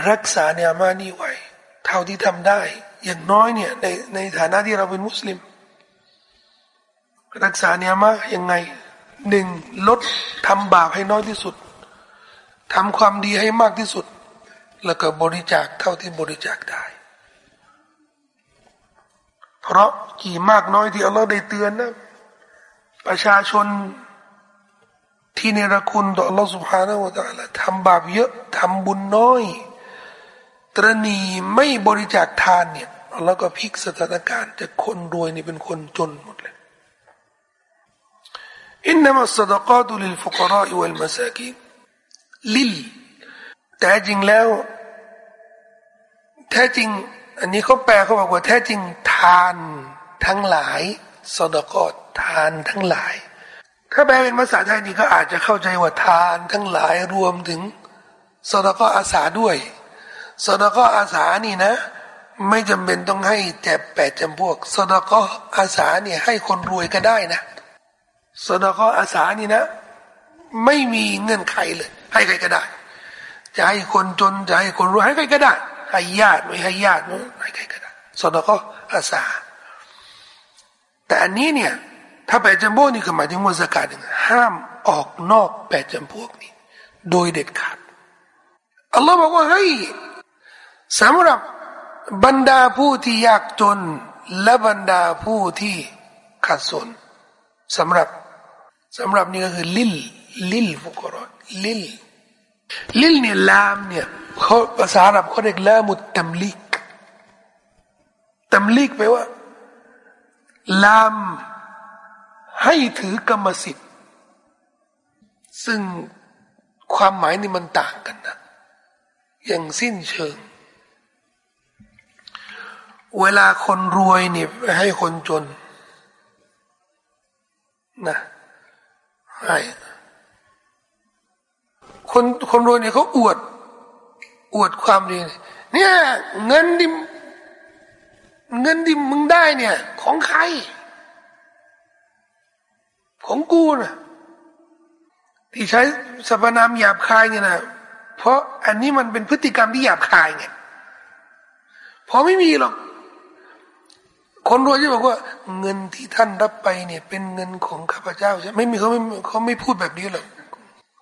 รักษาเนื้อมานี้ไว้เท่าที่ทำได้ อย่างน้อยเนี่ยในในฐานะที่เราเป็นมุสลิม รักษาเนื้อมายังไง หนึ่งลดทำบาปให้น้อยที่สุดทำความดีให้มากที่สุด แล้วก็บริจาคเท่าที่บริจาคได้ เพราะกี่มากน้อยที่อัลลอฮ์ได้เตือนนะ ประชาชนที่เนรคุณต่ออัลลอฮ์สุภาานาอัลลอฮ์ทำบาปเยอะทำบุญน้อย ตรณีไม่บริจาคทานเนี่ยอัลลอฮ์ก็พลิกสถานการณ์จากคนรวยนี่เป็นคนจนหมดเลย อินนัมัสดกาตุลิลฟุกราอิวัลมาซากีนลิลแต่จริงแล้ว แท้จริง อันนี้เขาแปลเขาบอกว่าแท้จริงทานทั้งหลายสดกอทานทั้งหลาย ถ้าแปลเป็นภาษาไทยนี่ก็อาจจะเข้าใจว่าทานทั้งหลายรวมถึงสดกออาสาด้วยสดกออาสานี่นะ ไม่จำเป็นต้องให้แต่แปดจำพวกสดกออาสาเนี่ยให้คนรวยก็ได้นะ สดกออาสานี่นะ ไม่มีเงื่อนไขเลย ให้ใครก็ได้ จะให้คนจนจะให้คนรวยให้ใครก็ได้ ให้ญาติไม่ให้ญาติให้ใครก็ได้สดก็อาสา แต่อันนี้เนี่ย ถ้าแปดจำพวกนี่คือหมายถึงมุสกาดห้ามออกนอกแปดจำพวกนี้ โดยเด็ดขาดอัลลอฮ์บอกว่าให้สำหรับบรรดาผู้ที่ยากจน และบรรดาผู้ที่ขัดสนสำหรับ สำหรับนี่ก็คือลิลลิลฟุกรอلِ لِ เนี่ย لام เนี่ยเขาภาษาอาหรับเขาเรียกلام التمليك تمليك แปลว่า لام ให้ถือกรรมสิทธิ์ ซึ่งความหมายนี่มันต่างกันนะอย่างสิ้นเชิง เวลาคนรวยเนี่ยให้คนจนนะ ให้คนคนรวยเนี่ยเขาอวด อวดความดี เนี่ย เงินดิเงินดิมึงได้เนี่ย ของใคร ของกูนะที่ใช้สรรพนามหยาบคายเนี่ยนะเพราะอันนี้มันเป็นพฤติกรรมที่หยาบคายไงพอไม่มีหรอก คนรวยจะบอกว่า เงินที่ท่านรับไปเนี่ย เป็นเงินของข้าพเจ้าใช่ไม่มีเขาไม่เขาไม่พูดแบบนี้หรอก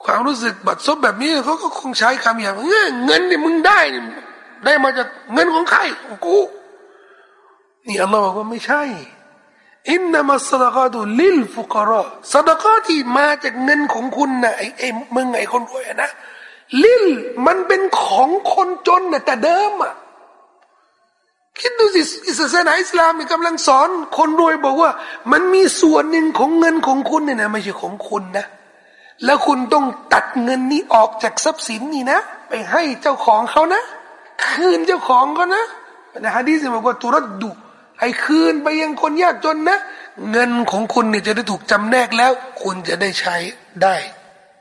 ความรู้สึกบัดซบแบบนี้เขาก็คงใช้คำอย่างเงี้ยเงินนี่มึงได้ได้มาจากเงินของใครของกูนี่อัลลอฮ์บอกว่าไม่ใช่อินนามัสดะกาตุลิลฟุกรอสดะกาที่มาจากเงินของคุณนะไอ้ไอ้มึงไอ้คนรวยนะลิลมันเป็นของคนจนนะแต่เดิมอะ คิดดูสิศาสนาอิสลามมีกำลังสอน คนรวยบอกว่า มันมีส่วนหนึ่งของเงินของคุณเนี่ยนะไม่ใช่ของคุณนะ แล้วคุณต้องตัดเงินนี้ออกจากทรัพย์สินนี่นะ ไปให้เจ้าของเขานะ คืนเจ้าของเขานะในฮะดีษบอกว่าตุรดดุให้คืนไปยังคนยากจนนะ เงินของคุณเนี่ยจะได้ถูกจำแนกแล้ว คุณจะได้ใช้ได้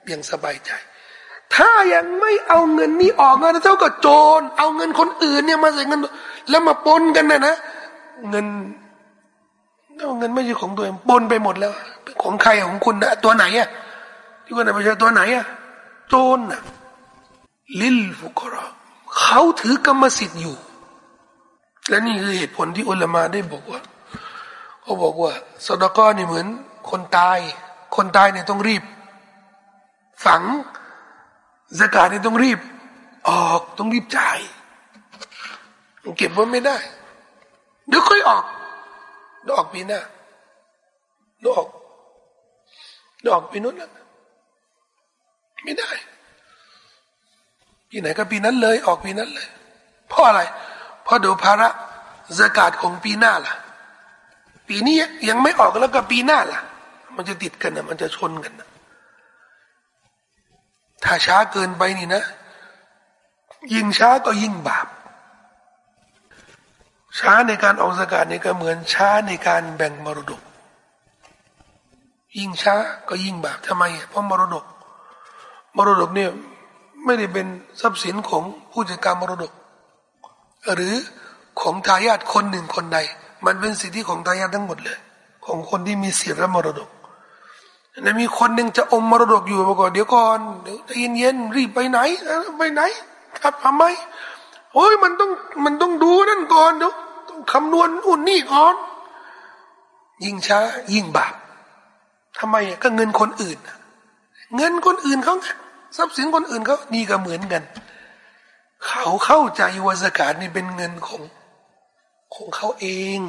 อย่างสบายใจ ถ้ายังไม่เอาเงินนี้ออกเงินเจ้าก็โจรเอาเงินคนอื่นเนี่ยมาใส่เงิน แล้วมาปนกันนะนะเงินเงินไม่ใช่ของตัวเองปนไปหมดแล้ว ของใครของคุณนะตัวไหนอะที่ว่าในประชาตัวไหนอะโจรนะลิลฟุกราเขาถือกรรมสิทธิ์อยู่ และนี่คือเหตุผลที่อุลามาได้บอกว่าเขาบอกว่าสดก้อนี่เหมือน คนตาย คนตายเนี่ยต้องรีบ ฝังสกาดเนี่ยต้องรีบ ออกต้องรีบจ่าย เก็บไว้ไม่ได้ เดี๋ยวค่อยออกดอกปีหน้าดอกดอกปีนู้นแล้วไม่ได้ปีไหนก็ปีนั้นเลย ออกปีนั้นเลย เพราะอะไร เพราะเดี๋ยวภาระสกาดของปีหน้าล่ะ ปีปีนี้ยังไม่ออกแล้วก็ปีหน้าล่ะ มันจะติดกันนะมันจะชนกันนะถ้าช้าเกินไปนี่นะ ยิ่งช้าก็ยิ่งบาป ช้าในการออกสกาดนี่ก็เหมือนช้าในการแบ่งมรดก ยิ่งช้าก็ยิ่งบาปทำไม เพราะมรดก มรดกเนี่ยไม่ได้เป็นทรัพย์สินของผู้จัดการมรดก หรือของทายาทคนหนึ่งคนใด มันเป็นสิทธิของทายาททั้งหมดเลย ของคนที่มีสิทธิและมรดกแล้มีคนหนึ่งจะอมมรดกอยู่มาก่อนเดี๋ยวก่อนเดี๋ยวเย็นเย็นรีบไปไหนไปไหนครับทำไม โอ้ยมันต้องมันต้องดูนั่นก่อนเดี๋ยวต้องคำนวณอุ่นนี่ก่อน ยิ่งช้า ยิ่งบาปทำไมก็เงินคนอื่นเงินคนอื่นเขาทรัพย์สินคนอื่นเขานี่ก็เหมือนกัน เขาเข้าใจว่าสกาดนี่เป็นเงินของของเขาเอง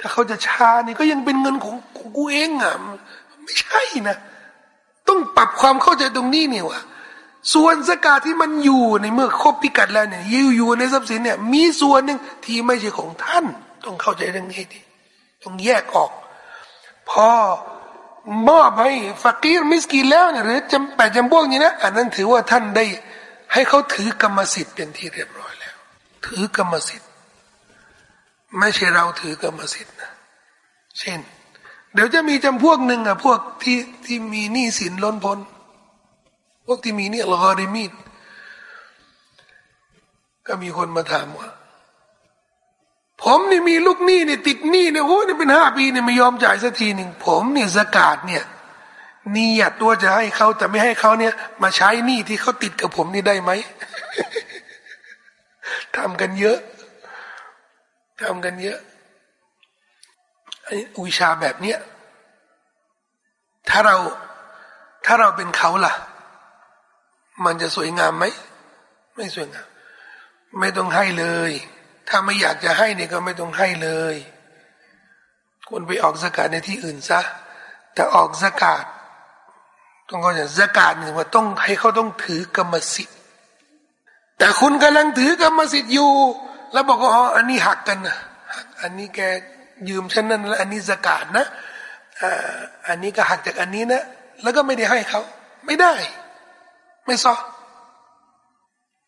ถ้าเขาจะช้านี่ก็ยังเป็นเงินของของกูเองอะไม่ใช่นะ ต้องปรับความเข้าใจตรงนี้เนี่ยว่า ส่วนสกาที่มันอยู่ในเมื่อครบพิกัดแล้วเนี่ยยือยู่ในทรัพย์สินเนี่ยมีส่วนหนึ่งที่ไม่ใช่ของท่าน ต้องเข้าใจเรื่องนี้ดีต้องแยกออก พอมอบให้ฟักีรมิสกีแล้วเนี่ยหรือจำแปดจำพวกนี้นะอันนั้นถือว่าท่านได้ให้เขาถือกรรมสิทธิ์เป็นที่เรียบร้อยแล้ว ถือกรรมสิทธิ์ ไม่ใช่เราถือกรรมสิทธิ์นะเช่น เดี๋ยวจะมีจำพวกหนึ่งอะพวกที่ที่มีหนี้สินล้นพ้น พวกที่มีเนี่ยลอริมีดก็มีคนมาถามว่า ผมนี่มีลูกหนี้เนี่ยติดหนี้เนี่ยโอ้เนี่ยเป็นห้าปีเนี่ยไม่ยอมจ่ายสักทีหนึ่งผมเนี่ยสกาดเนี่ยนี่อยากตัวจะให้เขาแต่ไม่ให้เขาเนี่ย มาใช้หนี้ที่เขาติดกับผมนี่ได้ไหมทำกันเยอะทำกันเยอะวิชาแบบเนี้ยถ้าเราถ้าเราเป็นเขาล่ะ มันจะสวยงามไหมไม่สวยงาม ไม่ต้องให้เลย ถ้าไม่อยากจะให้เนี่ยก็ไม่ต้องให้เลยควรไปออกสกาดในที่อื่นซะแต่ออกสกาดต้องเขาอย่างสกาดหนึ่งว่าต้องให้เขาต้องถือกรรมสิทธิ์ แต่คุณกำลังถือกรรมสิทธิ์อยู่ แล้วบอกว่าอ๋ออันนี้หักกันนะอันนี้แกยืมฉันนั่นแล้วอันนี้สกาดนะอันนี้ก็หักจากอันนี้นะ แล้วก็ไม่ได้ให้เขาไม่ได้ ไม่ซอ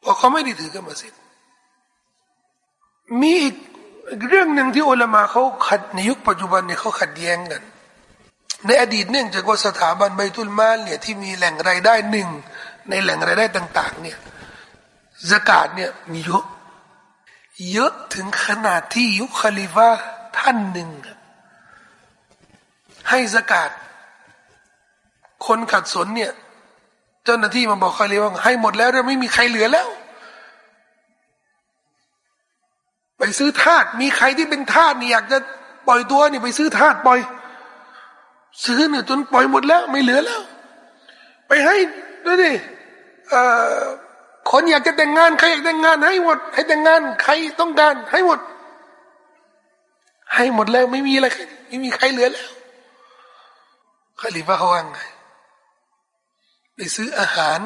เพราะเขาไม่ได้ถือกรรมสิทธิ์มีอีกเรื่องหนึ่งที่อุลามาเขาขัดในยุคปัจจุบันเนี่ยเขาขัดแย้งกัน ในอดีตเนื่องจากว่าสถาบันใบตุลมาเนี่ยที่มีแหล่งรายได้หนึ่งในแหล่งรายได้ต่าง ๆ เนี่ยสกาดเนี่ยมีเยอะเยอะถึงขนาดที่ยุคคาลิฟาท่านหนึ่ง ให้สกาดคนขัดสนเนี่ย จ้าหน้าที่มาบอกเขาเลยว่าให้หมดแล้วเราไม่มีใครเหลือแล้ว ไปซื้อทาสมีใครที่เป็นทาสนี่อยากจะปล่อยตัวนี่ไปซื้อทาสปล่อย ซื้อเนี่ยจนปล่อยหมดแล้ว ไม่เหลือแล้ว ไปให้ด้วยดิคนอยากจะแต่งงานใครอยากแต่งงาน ให้หมด ให้แต่งงาน ใครต้องการ ให้หมด ให้หมดแล้วไม่มีอะไรไม่มีใครเหลือแล้วคาลิฟะเขาว่าไง ไปซื้ออาหาร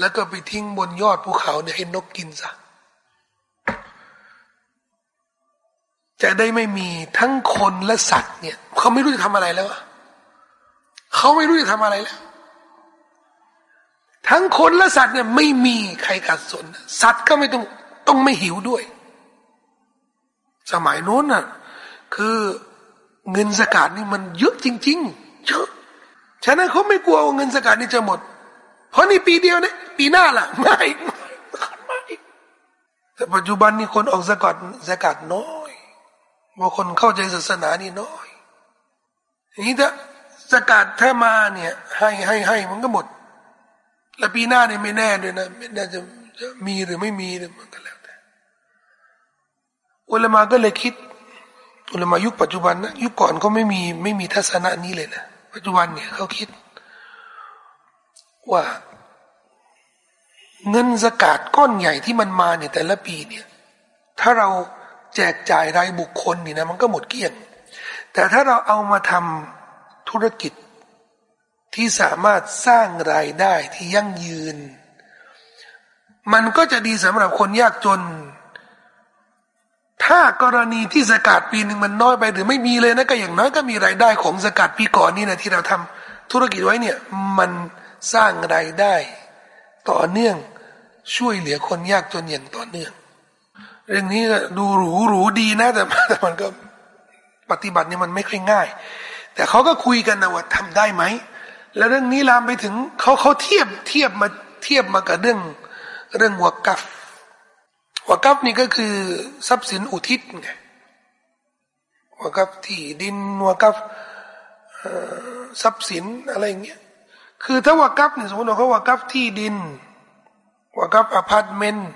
แล้วก็ไปทิ้งบนยอดภูเขาเนี่ยให้นกกินซะจะได้ไม่มีทั้งคนและสัตว์เนี่ยเขาไม่รู้จะทำอะไรแล้วเขาไม่รู้จะทำอะไรแล้ว ทั้งคนและสัตว์เนี่ยไม่มีใครขัดสน สัตว์ก็ไม่ต้องต้องไม่หิวด้วย สมัยโน้นน่ะ คือเงินสกาดนี่มันเยอะจริง ๆ เยอะฉะนั้นเขาไม่กลัวว่าเงินสกาดนี่จะหมด เพราะนี่ปีเดียวเนี่ยปีหน้าล่ะไม่ไม่แต่ปัจจุบันนี่คนออกสกาดสกาดน้อยบางคนเข้าใจศาสนานี่น้อยนี่ถ้าสกาดถ้ามาเนี่ยให้ให้ให้มันก็หมด แล้วปีหน้าเนี่ยไม่แน่ด้วยนะไม่แน่จะจะมีหรือไม่มีเนี่ยมันก็แล้วแต่อุลามาก็เลยคิดอุลามายุคปัจจุบันนะยุคก่อนเขาไม่มีไม่มีทัศนะนี้เลยนะปัจจุบันเนี่ยเขาคิด ว่า เงินสกาดก้อนใหญ่ที่มันมาเนี่ยแต่ละปีเนี่ย ถ้าเราแจกจ่ายรายบุคคลนี่นะมันก็หมดเกลี้ยง แต่ถ้าเราเอามาทำธุรกิจที่สามารถสร้างรายได้ที่ยั่งยืน มันก็จะดีสำหรับคนยากจน ถ้าากรณีที่สกัดปีหนึ่งมันน้อยไปหรือไม่มีเลยนะก็อย่างน้อยก็มีรายได้ของสกัดปีก่อนนี่นะที่เราทำธุรกิจไว้เนี่ย มัน สร้างรายได้ ต่อเนื่องช่วยเหลือคนยากจนอย่างต่อเนื่อง เรื่องนี้ดูหรูหรูดีนะแต่แต่มันก็ปฏิบัติเนี่ยมันไม่ค่อยง่าย แต่เขาก็คุยกันนะว่าทำได้ไหม แล้วเรื่องนี้ลามไปถึงเขาเขาเทียบเทียบมาเทียบมากับเรื่องเรื่องวักัฟวักัฟนี่ก็คือทรัพย์สินอุทิศไงวักัฟที่ดินวักัฟทรัพย์สินอะไรเงี้ย คือถ้าวะกัฟเนี่ยสมมติว่าเขาวะกัฟที่ดินวะกัฟอพาร์ตเมนต์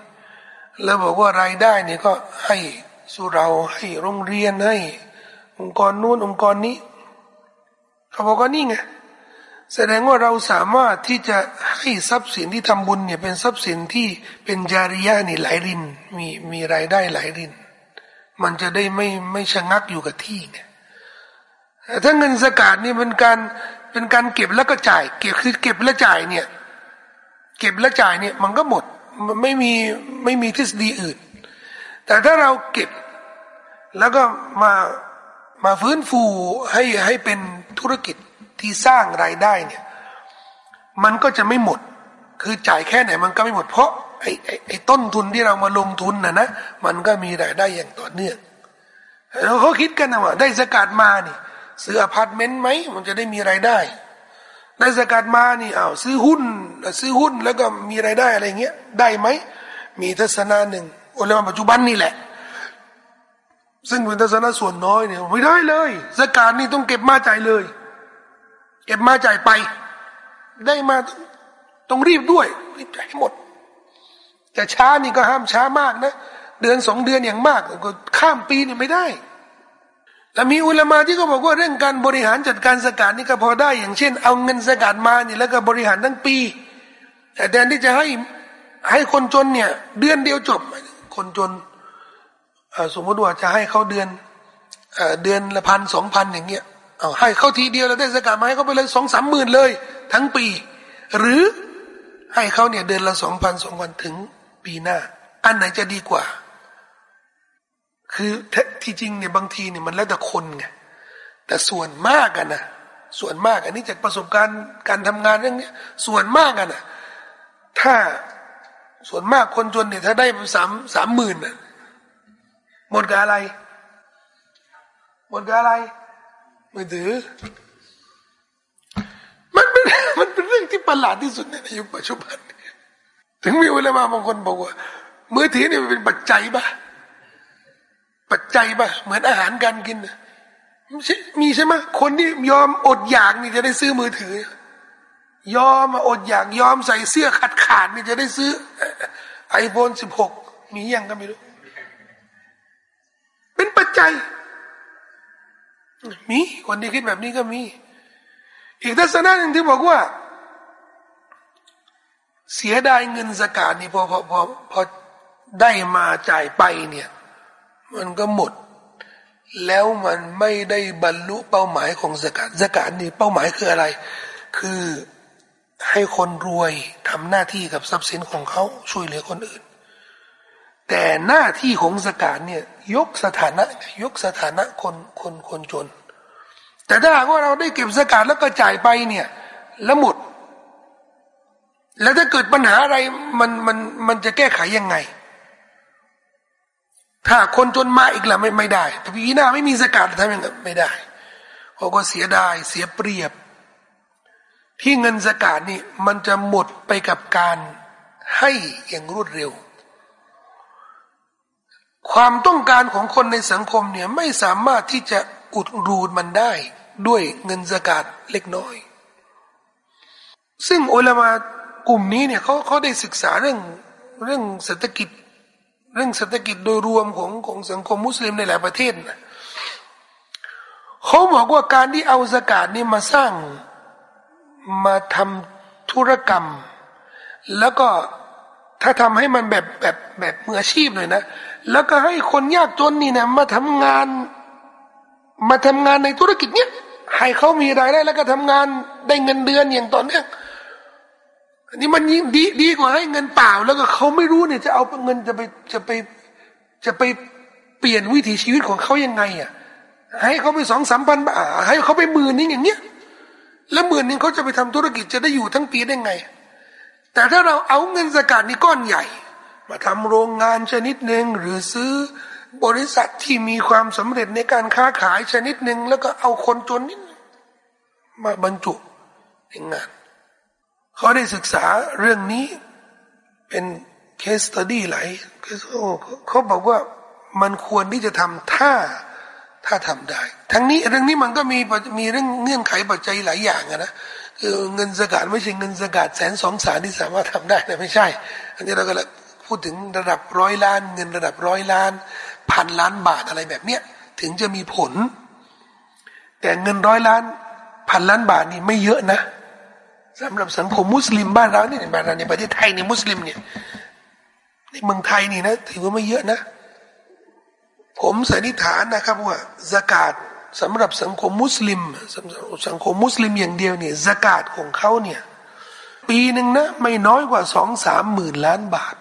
แล้วบอกว่ารายได้เนี่ยก็ให้สุเราให้โรงเรียนให้องค์กรนู้นองค์กรนี้เขาบอกว่านี่ไงแสดงว่าเราสามารถที่จะให้ทรัพย์สินที่ทำบุญเนี่ยเป็นทรัพย์สินที่เป็นจาริยะนี่หลายรินมีมีรายได้ไหลริน มันจะได้ไม่ไม่ชะงักอยู่กับที่เนี่ถ้าเงินสกาดนี่เป็นการ เป็นการเก็บแล้วก็จ่าย เก็บคือเก็บแล้วจ่ายเนี่ย เก็บแล้วจ่ายเนี่ย มันก็หมดไม่มีไม่มีทฤษฎีอื่น แต่ถ้าเราเก็บแล้วก็มามาฟื้นฟูให้ให้เป็นธุรกิจที่สร้างรายได้เนี่ย มันก็จะไม่หมด คือจ่ายแค่ไหนมันก็ไม่หมดเพราะไอ้ไอ้ไอ้ต้นทุนที่เรามาลงทุนนะนะมันก็มีรายได้อย่างต่อเนื่องแล้วเขาคิดกันนะว่าได้ซะกาตมานี่ ซื้ออพาร์ตเมนต์ไหมมันจะได้มีรายได้ ได้ซะกาตมานี่อ้าวซื้อหุ้น ซื้อหุ้นแล้วก็มีรายได้อะไรเงี้ยได้ไหมมีทัศนะหนึ่งอุลามาปัจจุบันนี่แหละ ซึ่งเป็นทัศนะส่วนน้อยเนี่ยไม่ได้เลยซะกาตนี่ต้องเก็บมาจ่ายเลย เก็บมาจ่ายไป ได้มาต้องรีบด้วยรีบจ่ายให้หมดจะช้านี่ก็ห้ามช้ามากนะ เดือนสองเดือนอย่างมากก็ข้ามปีนี่ไม่ได้ แล้วมีอุลามาที่เขาบอกว่าเรื่องการบริหารจัดการสกัดนี่ก็พอได้ อย่างเช่น เอาเงินสกัดมาเนี่ยแล้วก็บริหารทั้งปี แต่แทนที่จะให้ให้คนจนเนี่ย เดือนเดียวจบ คนจนสมมติว่าจะให้เขาเดือนเดือนละพันสองพันอย่างเงี้ยเอาให้เขาทีเดียวแล้วได้สกัดมาให้เขาไปเลยสองสามหมื่นเลย ทั้งปี หรือให้เขาเนี่ยเดือนละสองพันสองพันถึงปีหน้า อันไหนจะดีกว่า คือที่จริงเนี่ยบางทีเนี่ยมันแล้วแต่คนไงแต่ส่วนมากกันนะส่วนมากอันนี้จากประสบการณ์การทำงานเรื่องนี้ส่วนมากกันนะถ้าส่วนมากคนจนเนี่ยถ้าได้สามสามหมื่นน่ะหมดกับอะไร หมดกับอะไรมือถือมันเป็นมันเป็นเรื่องที่ประหลาดที่สุดในยุคปัจจุบัน ถึงมีเวลามาบางคนบอกว่ามือถือนี่มันเป็นปัจจัยปะ ปัจจัยปะเหมือนอาหารการกินมีใช่ไหมคนที่ยอมอดอยากนี่จะได้ซื้อมือถือ ยอมอดอยากยอมใส่เสื้อขาดขาดนี่จะได้ซื้อไอโฟนสิบหกมียังก็ไม่รู้ เป็นปัจจัย มีคนที่คิดแบบนี้ก็มี อีกทัศนะหนึ่งที่บอกว่า เสียดายเงินสกาดนี่พอพอพอพอได้มาจ่ายไปเนี่ย มันก็หมด แล้วมันไม่ได้บรรลุเป้าหมายของสกาดสกาดนี่เป้าหมายคืออะไร คือให้คนรวยทำหน้าที่กับทรัพย์สินของเขาช่วยเหลือคนอื่น แต่หน้าที่ของสกาดเนี่ยยกสถานะ ยกสถานะคนคนคนจน แต่ถ้าหากว่าเราได้เก็บสกาดแล้วก็จ่ายไปเนี่ยแล้วหมด แล้วถ้าเกิดปัญหาอะไรมันมันมันจะแก้ไขยังไง ถ้าคนจนมาอีกละไม่ไม่ได้แต่ปีหน้าไม่มีสกาดทำยังไงไม่ได้เขาก็เสียดายเสียเปรียบ ที่เงินสกาดนี่มันจะหมดไปกับการให้อย่างรวดเร็ว ความต้องการของคนในสังคมเนี่ยไม่สามารถที่จะอุดรูดมันได้ด้วยเงินสกาดเล็กน้อย ซึ่งอุลามากลุ่มนี้เนี่ยเขาเขาได้ศึกษาเรื่องเรื่องเศรษฐกิจ เรื่องเศรษฐกิจโดยรวมของของสังคมมุสลิมในหลายประเทศนะเขาบอกว่าการที่เอาสกาดนี่มาสร้างมาทำธุรกรรม แล้วก็ถ้าทำให้มันแบบแบบแบบมืออาชีพหน่อยนะ แล้วก็ให้คนยากจนนี่นะมาทำงาน มาทำงานในธุรกิจเนี้ยให้เขามีรายได้แล้วก็ทำงานได้เงินเดือนอย่างต่อเนื่อง อันนี้มันยิ่งดีดีกว่าให้เงินเปล่า แล้วก็เขาไม่รู้เนี่ยจะเอาเงินจะไปจะไปจะไปเปลี่ยนวิถีชีวิตของเขายังไงอะให้เขาไปสองสามพันบาทให้เขาไปหมื่นนึงอย่างเงี้ยแล้วหมื่นนึงเขาจะไปทำธุรกิจจะได้อยู่ทั้งปีได้ไง แต่ถ้าเราเอาเงินสกัดนี่ก้อนใหญ่ มาทำโรงงานชนิดหนึ่งหรือซื้อบริษัทที่มีความสำเร็จในการค้าขายชนิดหนึ่งแล้วก็เอาคนจนนิดมาบรรจุในงาน เขาได้ศึกษาเรื่องนี้เป็นเคสตดี้หลายเขาบอกว่ามันควรที่จะทำถ้าถ้าทำได้ ทั้งนี้เรื่องนี้มันก็มีมีเรื่องเงื่อนไขปัจจัยหลายอย่างนะคือเงินสกัดไม่ใช่เงินสกัดแสนสองแสนที่สามารถทำได้นะไม่ใช่ อันนี้เราก็พูดถึงระดับร้อยล้าน เงินระดับร้อยล้าน พันล้านบาทอะไรแบบเนี้ยถึงจะมีผล แต่เงินร้อยล้าน พันล้านบาทนี่ไม่เยอะนะ สำหรับสังคมมุสลิมบ้านเราเนี่ยบ้านเราในประเทศไทยในมุสลิมเนี่ยในเมืองไทยนี่นะถือว่าไม่เยอะนะ ผมสันนิษฐานนะครับว่าสกาดสำหรับสังคมมุสลิมสังคมมุสลิมอย่างเดียวเนี่ยสกาดของเขาเนี่ยปีหนึ่งนะไม่น้อยกว่าสองสามหมื่นล้านบาท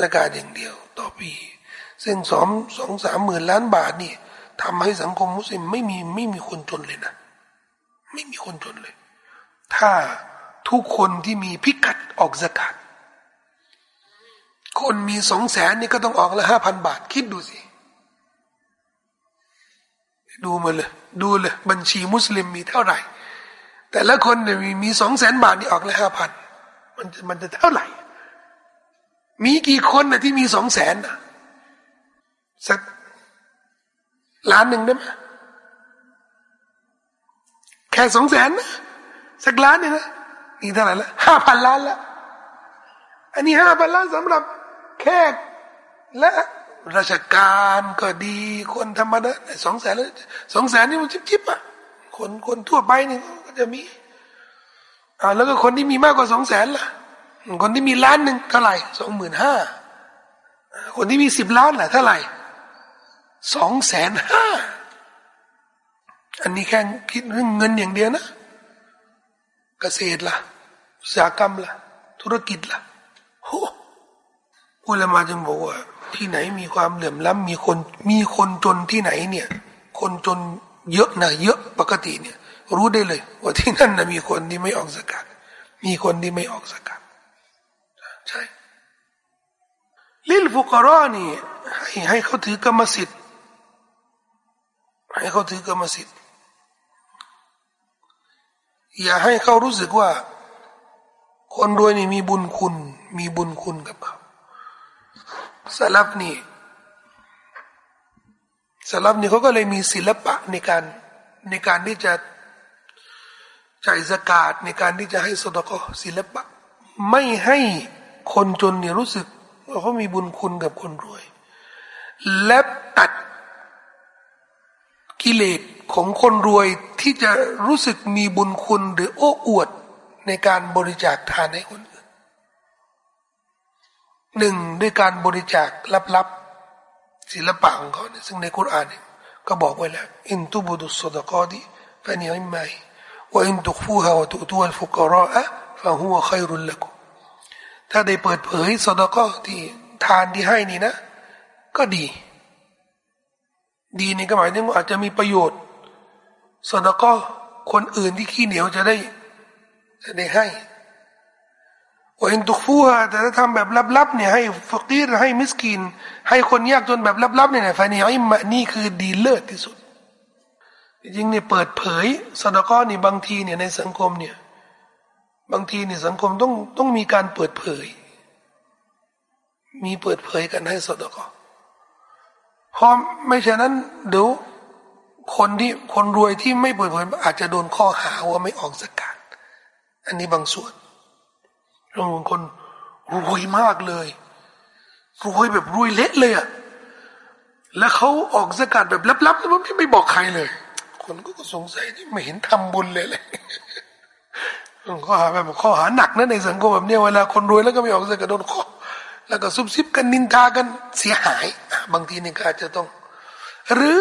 สกาดอย่างเดียว ต่อปี ซึ่งสองสองสามหมื่นล้านบาทนี่ทำให้สังคมมุสลิมไม่มีไม่มีคนจนเลยนะ ไม่มีคนจนเลย ถ้าทุกคนที่มีพิกัดออกสกาดคนมีสองแสนนี่ก็ต้องออกละห้าพันบาท คิดดูสิ ดูมาเลย ดูเลย บัญชีมุสลิมมีเท่าไหร่ แต่ละคนเนี่ยมีมีสองแสนบาทนี่ออกละห้าพันมันมันจะเท่าไหร่ มีกี่คนนะที่มีสองแสนนะสักล้านหนึ่งได้ไหมแค่สองแสนนะ สักล้านเนี่ยนะนี่เท่าไหร่ละห้าพันล้านละอันนี้ห้าพันล้านสำหรับแค่และราชการก็ดีคนธรรมดาสองแสนสองแสนนี่มันจิบๆอะคนคนทั่วไปนี่ก็จะมีอ่าแล้วก็คนที่มีมากกว่าสองแสนล่ะ คนที่มีล้านหนึ่งเท่าไหร่สองหมื่นห้าคนที่มีสิบล้านล่ะเท่าไหร่สองแสนห้าอันนี้แค่คิดเรื่องเงินอย่างเดียวนะ เกษตรล่ะอุตสาหกรรมล่ะ ธุรกิจล่ะโอ้อุลามาจึงบอกว่า ที่ไหนมีความเหลื่อมล้ำมีคนมีคนจนที่ไหนเนี่ย คนจนเยอะนะเยอะปกติเนี่ย รู้ได้เลย ว่าที่นั่นนะมีคนที่ไม่ออกสกัดมีคนที่ไม่ออกสกัดใช่ลิลฟุกรอนี่ให้ให้เขาถือกรรมสิทธิ์ให้เขาถือกรรมสิทธิ์ อย่าให้เขารู้สึกว่า คนรวยนี่มีบุญคุณ มีบุญคุณกับเขาสลับนี่สลับนี่เขาก็เลยมีศิลปะในการในการที่จะจ่ายสกาดในการที่จะให้สดกศิลปะ ไม่ให้คนจนเนี่ยรู้สึกว่าเขามีบุญคุณกับคนรวย และตัดกิเลส ของคนรวยที่จะรู้สึกมีบุญคุณหรือโอ้อวดในการบริจาคทานให้คนอื่นหนึ่งด้วยการบริจาคลับๆศิลปะของเขาเนี่ยซึ่งในคุรานเนี่ยก็บอกไว้แล้วอินตุบุดุสดกอดีฟะนิอิมัยว่าอินตุฟูฮาวตุตัวฟุกรออะฟะฮุวะขัยรุลละกุถ้าได้เปิดเผยสดก็ที่ทานที่ให้นี่นะ ก็ดี ดีนี่ก็หมายถึงอาจจะมีประโยชน์ สดก็คนอื่นที่ขี้เหนียวจะได้จะได้ให้ว่าอินตุฟูฮะแต่ถ้าทำแบบลับๆเนี่ยให้ฟกีรให้มิสกิน ให้คนยากจนแบบลับๆเนี่ยฟานีอิมะนี่คือดีเลิศที่สุด จริงเนี่ยเปิดเผยสดก็นี่บางทีเนี่ยในสังคมเนี่ยบางทีเนี่ยสังคมต้องต้องมีการเปิดเผย มีเปิดเผยกันให้สดก็เพราะไม่ฉะนั้นเดี๋ยว คนที่คนรวยที่ไม่เปิดเผยอาจจะโดนข้อหาว่าไม่ออกสกัดอันนี้บางส่วนบางคนรวยมากเลย รวยแบบรวยเละเลยอะแล้วเขาออกสกัดแบบลับๆแล้วไม่ไม่บอกใครเลย คนก็สงสัยที่ไม่เห็นทำบุญเลยเลยข้อหาแบบข้อหาหนักนะในสังคมแบบนี้เวลาคนรวยแล้วก็ไม่ออกสกัดโดนข้อแล้วก็ซุบซิบกันนินทากันเสียหาย บางทีนี่ก็อาจจะต้อง หรือ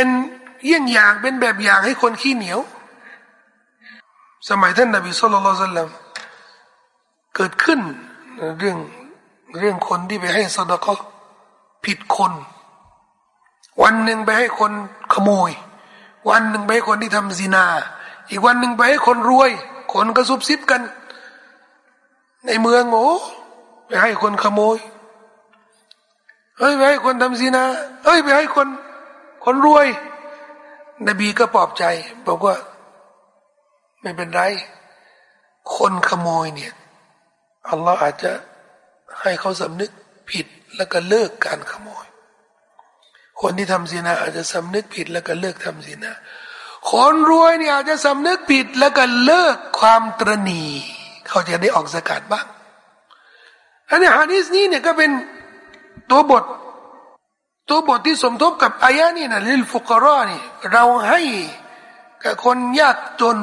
เป็นเยี่ยงอย่างเป็นแบบอย่างให้คนขี้เหนียว สมัยท่านนบีสุลต่านเกิดขึ้นเรื่องเรื่องคนที่ไปให้สดก็ผิดคน วันหนึ่งไปให้คนขโมย วันหนึ่งไปให้คนที่ทำซีนา อีกวันหนึ่งไปให้คนรวย คนก็ซุบซิบกัน ในเมืองโอ้ไปให้คนขโมยเฮ้ยไปให้คนทำซีนาเฮ้ยไปให้คน คนรวย นบีก็ปลอบใจ บอกว่า ไม่เป็นไร คนขโมยเนี่ยอัลลอฮ์อาจจะให้เขาสำนึกผิดแล้วก็เลิกการขโมย คนที่ทำศีนาอาจจะสำนึกผิดแล้วก็เลิกทำศีนาคนรวยเนี่ยอาจจะสำนึกผิดแล้วก็เลิกความตรณีเขาจะได้ออกสกัดบ้างอันนี้ฮะดิษนี้เนี่ยก็เป็นตัวบท ตัวบทที่สมทบกับอายะนี่นะลิลฟุกรอนี่เราให้กับคนยากจน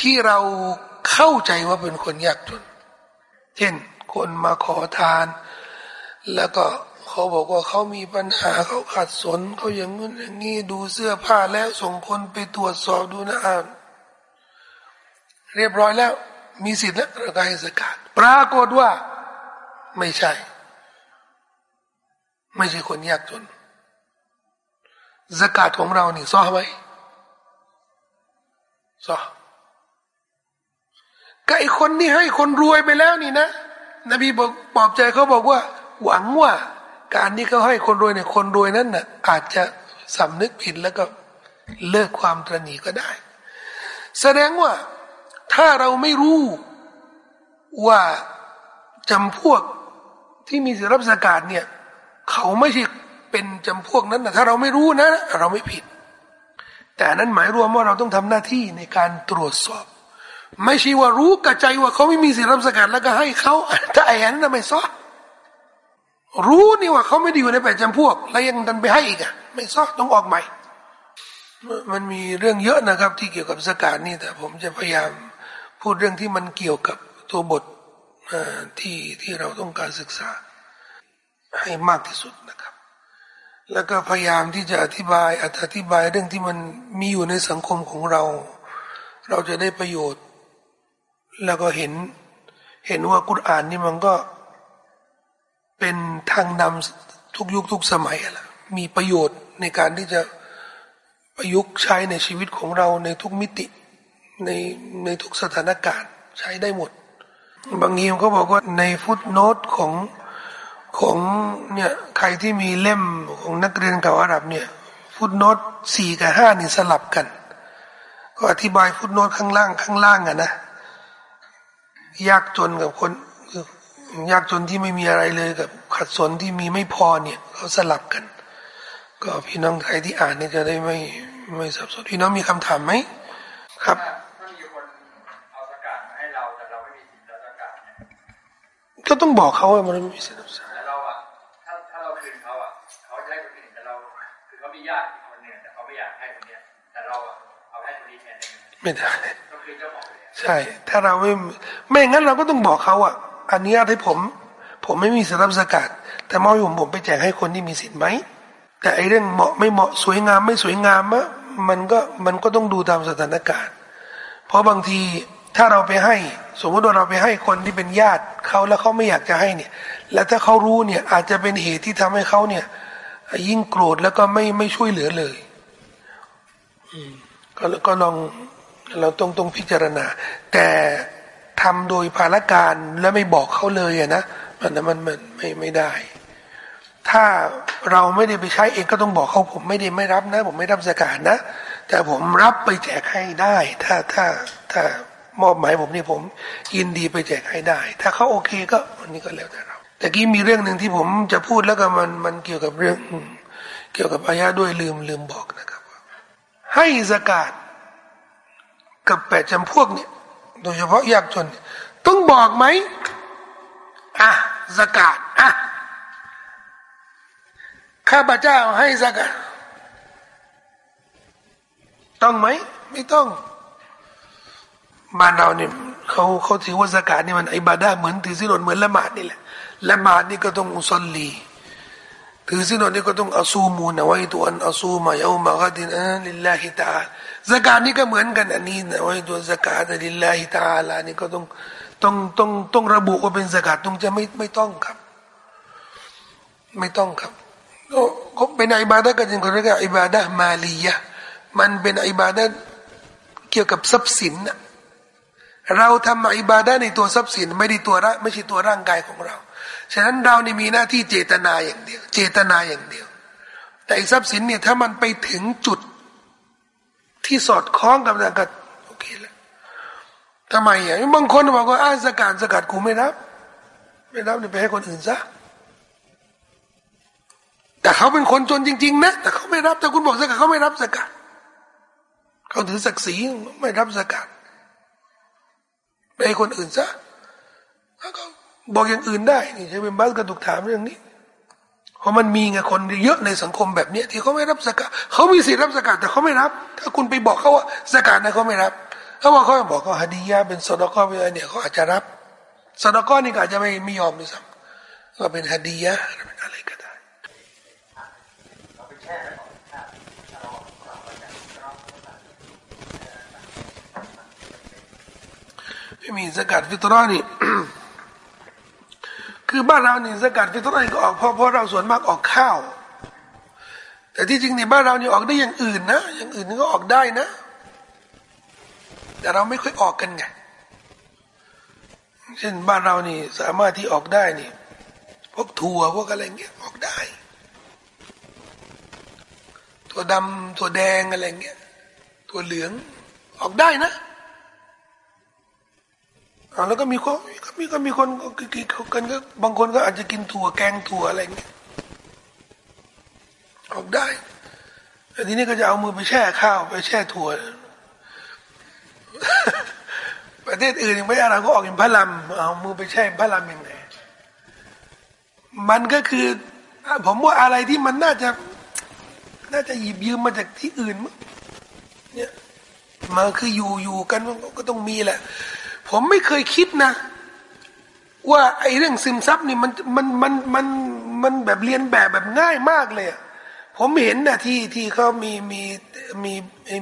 ที่เราเข้าใจว่าเป็นคนยากจน เช่น คนมาขอทาน แล้วก็เขาบอกว่าเขามีปัญหาเขาขัดสนเขาอย่างนู้นอย่างนี้ดูเสื้อผ้าแล้วส่งคนไปตรวจสอบดูนะอ่านเรียบร้อยแล้ว มีสิทธิ์แล้วเราก็ให้สกัดปรากฏว่า ไม่ใช่ ไม่ใช่คนยากจนสกัดของเรานี่ซ้อไหมซ้อก็ไอคนที่ให้คนรวยไปแล้วนี่นะ นบีบอกปลอบใจเขาบอกว่า หวังว่าการที่เขาให้คนรวยเนี่ยคนรวยนั้นน่ะอาจจะสำนึกผิดแล้วก็เลิกความตรณีก็ได้ แสดงว่าถ้าเราไม่รู้ว่าจำพวกที่มีสิรับสกาดเนี่ย เขาไม่ใช่เป็นจำพวกนั้นนะถ้าเราไม่รู้นะ เราไม่ผิด แต่นั้นหมายรวมว่าเราต้องทำหน้าที่ในการตรวจสอบ ไม่ใช่ว่ารู้กระใจว่าเขาไม่มีสิทธิ์รับสกัดแล้วก็ให้เขาถ้าไอ้นั้นไม่ซ้อรู้นี่ว่าเขาไม่ได้อยู่ในแปดจำพวก แล้วยังดันไปให้อีกอะไม่ซ้อต้องออกใหม่ มันมีเรื่องเยอะนะครับ ที่เกี่ยวกับสกัดนี่แต่ผมจะพยายามพูดเรื่องที่มันเกี่ยวกับตัวบทที่ที่เราต้องการศึกษา ให้มากที่สุดนะครับ แล้วก็พยายามที่จะอธิบายอธิบายเรื่องที่มันมีอยู่ในสังคมของเรา เราจะได้ประโยชน์ แล้วก็เห็นเห็นว่ากุรอานนี่มันก็เป็นทางนำทุกยุคทุกสมัยแหละมีประโยชน์ในการที่จะประยุกต์ใช้ในชีวิตของเราในทุกมิติในในทุกสถานการณ์ใช้ได้หมด บางทีมันก็บอกว่าในฟุตโนตของ ของเนี่ยใครที่มีเล่มของนักเรียนเก่าอาหรับเนี่ยฟุตโนตสี่กับห้านี่สลับกัน ก็อธิบายฟุตโนตข้างล่างข้างล่างอะนะยากจนกับคนยากจนที่ไม่มีอะไรเลยกับ ขัดสนที่มีไม่พอเนี่ยเขาสลับกัน ก็พี่น้องใครที่อ่านนี่จะได้ไม่ไม่สับสนพี่น้องมีคำถามไหมครับก็ต้องบอกเขาว่ามันไม่มีสิทธิ์ ญาติคนหนึ่งแต่เขาไม่อยากให้คนเนี้ยแต่เราอะเอาให้คนนี้แทนไม่ได้ก็คือเจ้าของใช่ ถ้าเราไม่ไม่งั้นเราก็ต้องบอกเขาอะอันนี้ให้ผม ผมไม่มีสิทธิ์รับสกัดแต่มออยู่ผมไปแจกให้คนที่มีสิทธิ์ไหมแต่ไอเรื่องเหมาะไม่เหมาะสวยงามไม่สวยงามอะมันก็มันก็ต้องดูตามสถานการณ์ เพราะบางทีถ้าเราไปให้ สมมติว่าเราไปให้คนที่เป็นญาติเขาแล้วเขาไม่อยากจะให้เนี่ย แล้วถ้าเขารู้เนี่ยอาจจะเป็นเหตุที่ทำให้เขาเนี่ย ยิ่งโกรธแล้วก็ไม่ไม่ช่วยเหลือเลยอืมก็ก็ลองเราต้องต้องพิจารณา แต่ทำโดยภารการและไม่บอกเขาเลยอะนะมันมันมันไม่ไม่ได้ ถ้าเราไม่ได้ไปใช้เองก็ต้องบอกเขาผมไม่ได้ไม่รับนะ ผมไม่รับสการนะ แต่ผมรับไปแจกให้ได้ ถ้าถ้าถ้ามอบหมายผมนี่ผมยินดีไปแจกให้ได้ ถ้าเขาโอเคก็อันนี้ก็แล้วแต่เรา แต่กี้มีเรื่องหนึ่งที่ผมจะพูดแล้วก็มันมันเกี่ยวกับเรื่อง เกี่ยวกับอายะด้วยลืมลืมบอกนะครับให้สกาดกับแปดจำพวกเนี่ย โดยเฉพาะยากจน ต้องบอกไหมอะสกาดอะข้าพเจ้าให้สกาดต้องไหมไม่ต้องบ้านเราเนี่ยเขาเขาถือว่าซะกาตนี่มัน عبادة เหมือนถือศีลอดเหมือนละหมาดนี่แหละ ละหมาดนี่ก็ต้องอุซลลีถือสินอดนี่ก็ต้องอาซูมูนะไว้ตัวอันอาซูมาเยามากัดินอันลิลลาฮิตาสกาดนี่ก็เหมือนกันอันนี้ نويت زكاة لله تعالى นี่ก็ต้องต้องต้องต้องระบุว่าเป็นซะกาตต้องจะไม่ไม่ต้องครับ ไม่ต้องครับก็เป็น عبادة กันจริงๆเรียก عبادة ماليةมันเป็นอิบาดะเกี่ยวกับทรัพย์สินนะเราทำอิบาดะในตัวทรัพย์สิน ไม่ได้ตัวร่างไม่ใช่ตัวร่างกายของเรา ฉะนั้นเรานี่มีหน้าที่เจตนาอย่างเดียว เจตนาอย่างเดียว แต่ทรัพย์สินเนี่ยถ้ามันไปถึงจุดที่สอดคล้องกับนั้นก็โอเคแล้วทำไมอะบางคนบอกว่าอ้าสกัดสกัดกูไม่รับ ไม่รับเนี่ยไปให้คนอื่นซะแต่เขาเป็นคนจนจริง ๆ นะ แต่เขาไม่รับแต่คุณบอกสกัดเขาไม่รับสกัดเขาถือศักดิ์ศรีไม่รับสกัดไปให้คนอื่นซะแล้วก็ บอกอย่างอื่นได้นี่ใช่เป็นบานกระดุกถามเรื่องนี้ เพราะมันมีไงคนเยอะในสังคมแบบเนี้ที่เขาไม่รับสกัดเขามีสิทธิ์รับสกัดแต่เขาไม่รับ ถ้าคุณไปบอกเขาว่าสกัดนะเขาไม่รับเขาบอกเขาบอกเขาฮัดียาเป็นสดกอเป็นอะไรเนี่ยเขาอาจจะรับสดก้อนี่ก็อาจจะไม่ไม่ยอมด้วยซ้ำก็เป็นฮัดียาเป็นอะไรก็ได้ไม่มีสกัดฟิตรอนี่ คือบ้านเรานี่สกัดฟิตรอนี่ก็ออกเพราะเพราะเราส่วนมากออกข้าว แต่ที่จริงในบ้านเรานี่ออกได้อย่างอื่นนะอย่างอื่นก็ออกได้นะ แต่เราไม่ค่อยออกกันไงเช่นบ้านเรานี่สามารถที่ออกได้นี่พวกถั่วพวกอะไรเงี้ยออกได้ถั่วดำถั่วแดงอะไรเงี้ยถั่วเหลืองออกได้นะ อแล้วก็มีคนก็มีก็มีคนก็กินกันก็บางคนก็อาจจะกินถั่วแกงถั่วอะไรเงี้ยออกได้แต่ทีนี้ก็จะเอามือไปแช่ข้าว ไปแช่ถั่ว ประเทศอื่นยังไม่อะไรก็ออกอย่างพระลำเอามือไปแช่พระลำยังไงมันก็คือ ผมว่าอะไรที่มันน่าจะ น่าจะหยิบยืมมาจากที่อื่นมั้งเนี่ยมาคืออยู่อยู่กันก็ต้องมีแหละ ผมไม่เคยคิดนะ ว่าไอ้เรื่องซึมซับนี่มันมันมันมันมันแบบเรียนแบบแบบง่ายมากเลยอะผมเห็นนะที่ที่เขามีมีมี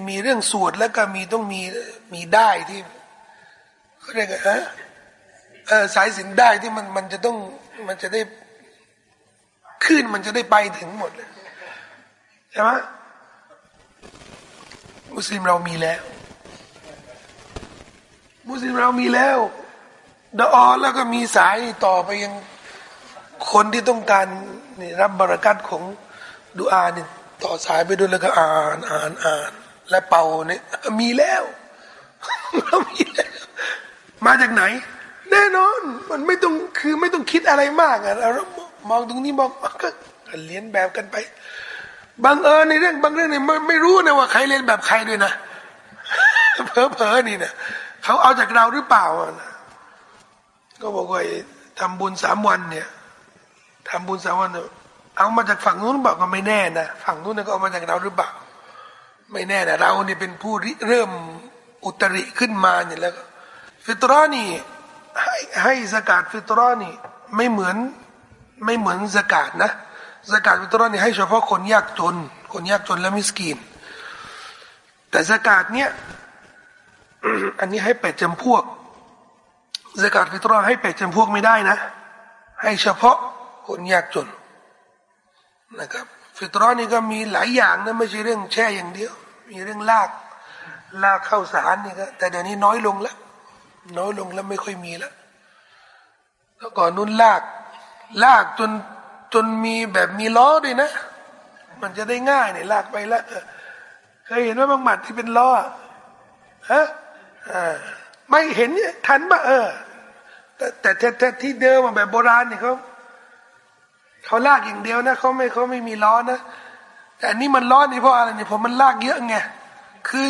มีเรื่องสวดแล้วก็มีต้องมีมีได้ที่เขาเรียกอะไรเออสายสินได้ที่มันมันจะต้องมันจะได้ขึ้นมันจะได้ไปถึงหมดเลยใช่ไหมมุสลิมเรามีแล้ว มุสลิมเรามีแล้วดออแล้วก็มีสายต่อไปยังคนที่ต้องการนี่รับบรารักัตของดูอานี่ต่อสายไปด้วยแล้วก็อ่านอ่านอ่าน และเป่าเนี่ยมีแล้วมีแล้วมาจากไหน แน่นอน มันไม่ต้องคือไม่ต้องคิดอะไรมากอะเรามองตรงนี้มองก็เลียนแบบกันไปบางเอิญในเรื่องบางเรื่องเนี่ยไม่ไม่รู้นะว่าใครเรียนแบบใครด้วยนะเพอเพอนี่เนี่ย เขาเอาจากเราหรือเปล่านะก็บอกว่าทำบุญสามวันเนี่ยทำบุญสามวันเนี่ยเอามาจากฝั่งนู้นบอกก็ไม่แน่นะฝั่งนู้นก็เอามาจากเราหรือเปล่า ไม่แน่นะเราเนี่ยเป็นผู้เริ่มอุตริขึ้นมาเนี่ยแล้ว ฟิตรอนี่ให้ให้สกาดฟิตรอนี่ไม่เหมือนไม่เหมือนสกาดนะสกาดฟิตรอนี่ให้เฉพาะคนยากจน คนยากจนและมิสกีน แต่สกาดเนี่ย อันนี้ให้เป็ดจำพวกสกาดฟิตรอให้เป็ดจำพวกไม่ได้นะ ให้เฉพาะคนยากจนนะครับ ฟิตรอนี่ก็มีหลายอย่างนะไม่ใช่เรื่องแช่อย่างเดียว มีเรื่องลากลากเข้าสารนี่ก็แต่เดี๋ยวนี้น้อยลงแล้วน้อยลงแล้วไม่ค่อยมีแล้วแล้วก่อนนู้นลาก ลากจนจนมีแบบมีล้อด้วยนะ มันจะได้ง่ายเนี่ยลากไปแล้วเคยเห็นว่าบางหมัดที่เป็นล้อฮะ ไม่เห็นเนี่ยทันปะเออแต่แต่แต่ที่เดิมแบบโบราณเนี่ยเขาเขาลากอย่างเดียวนะเขาไม่เขาไม่มีล้อนะแต่อันนี้มันล้อนี่เพราะอะไรเนี่ยผมมันลากเยอะไงคือ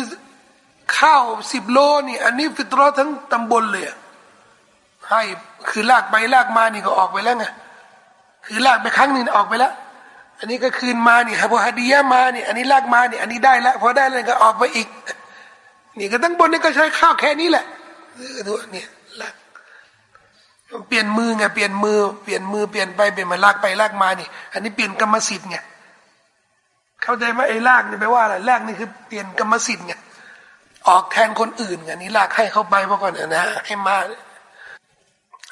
ข้าวสิบโลนี่ อันนี้ฟิตรอทั้งตำบลเลยให้คือลากไปลากมานี่ก็ออกไปแล้วไงคือลากไปครั้งหนึ่งออกไปแล้ว อันนี้ก็คืนมานี่ครับพอฮัดียะมานี่อันนี้ลากมานี่อันนี้ได้แล้วพอได้แล้วก็ออกไปอีก นี่ก็ตั้งบนนี่ก็ใช้ข้าวแค่นี้แหละดูนี่ลากเปลี่ยนมือไงเปลี่ยนมือเปลี่ยนมือเปลี่ยนไปเปลี่ยนมาลากไปลากมานี่ อันนี้เปลี่ยนกรรมสิทธิ์ไงเข้าใจไหมไอ้ลากนี่แปลว่าอะไรลากนี่คือเปลี่ยนกรรมสิทธิ์ไงออกแทนคนอื่นไงนี่ลากให้เขาไปเพราะก่อนนะให้มา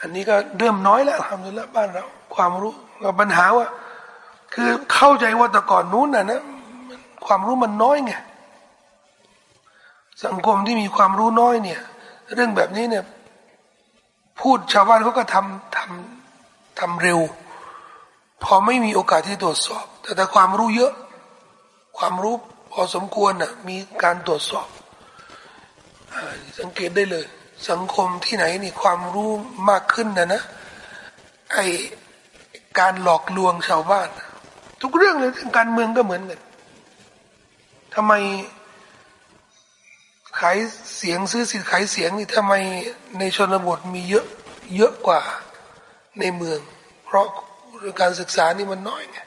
อันนี้ก็เริ่มน้อยแล้วทำจนแล้วบ้านเรา ความรู้ก็ปัญหาว่า คือเข้าใจว่าแต่ก่อนนู้นน่ะนะความรู้มันน้อยไง สังคมที่มีความรู้น้อยเนี่ย เรื่องแบบนี้เนี่ย พูดชาวบ้านเขาก็ทำทำทำเร็ว พอไม่มีโอกาสที่ตรวจสอบ แต่แต่ความรู้เยอะ ความรู้พอสมควรน่ะมีการตรวจสอบสังเกตได้เลย สังคมที่ไหนนี่ความรู้มากขึ้นนะนะไอการหลอกลวงชาวบ้าน ทุกเรื่องเลยทางการเมืองก็เหมือนกันทำไม ขายเสียงซื้อสิทธิ์ขายเสียงนี่ทำไมในชนบทมีเยอะเยอะกว่าในเมือง เพราะการศึกษานี่มันน้อยไง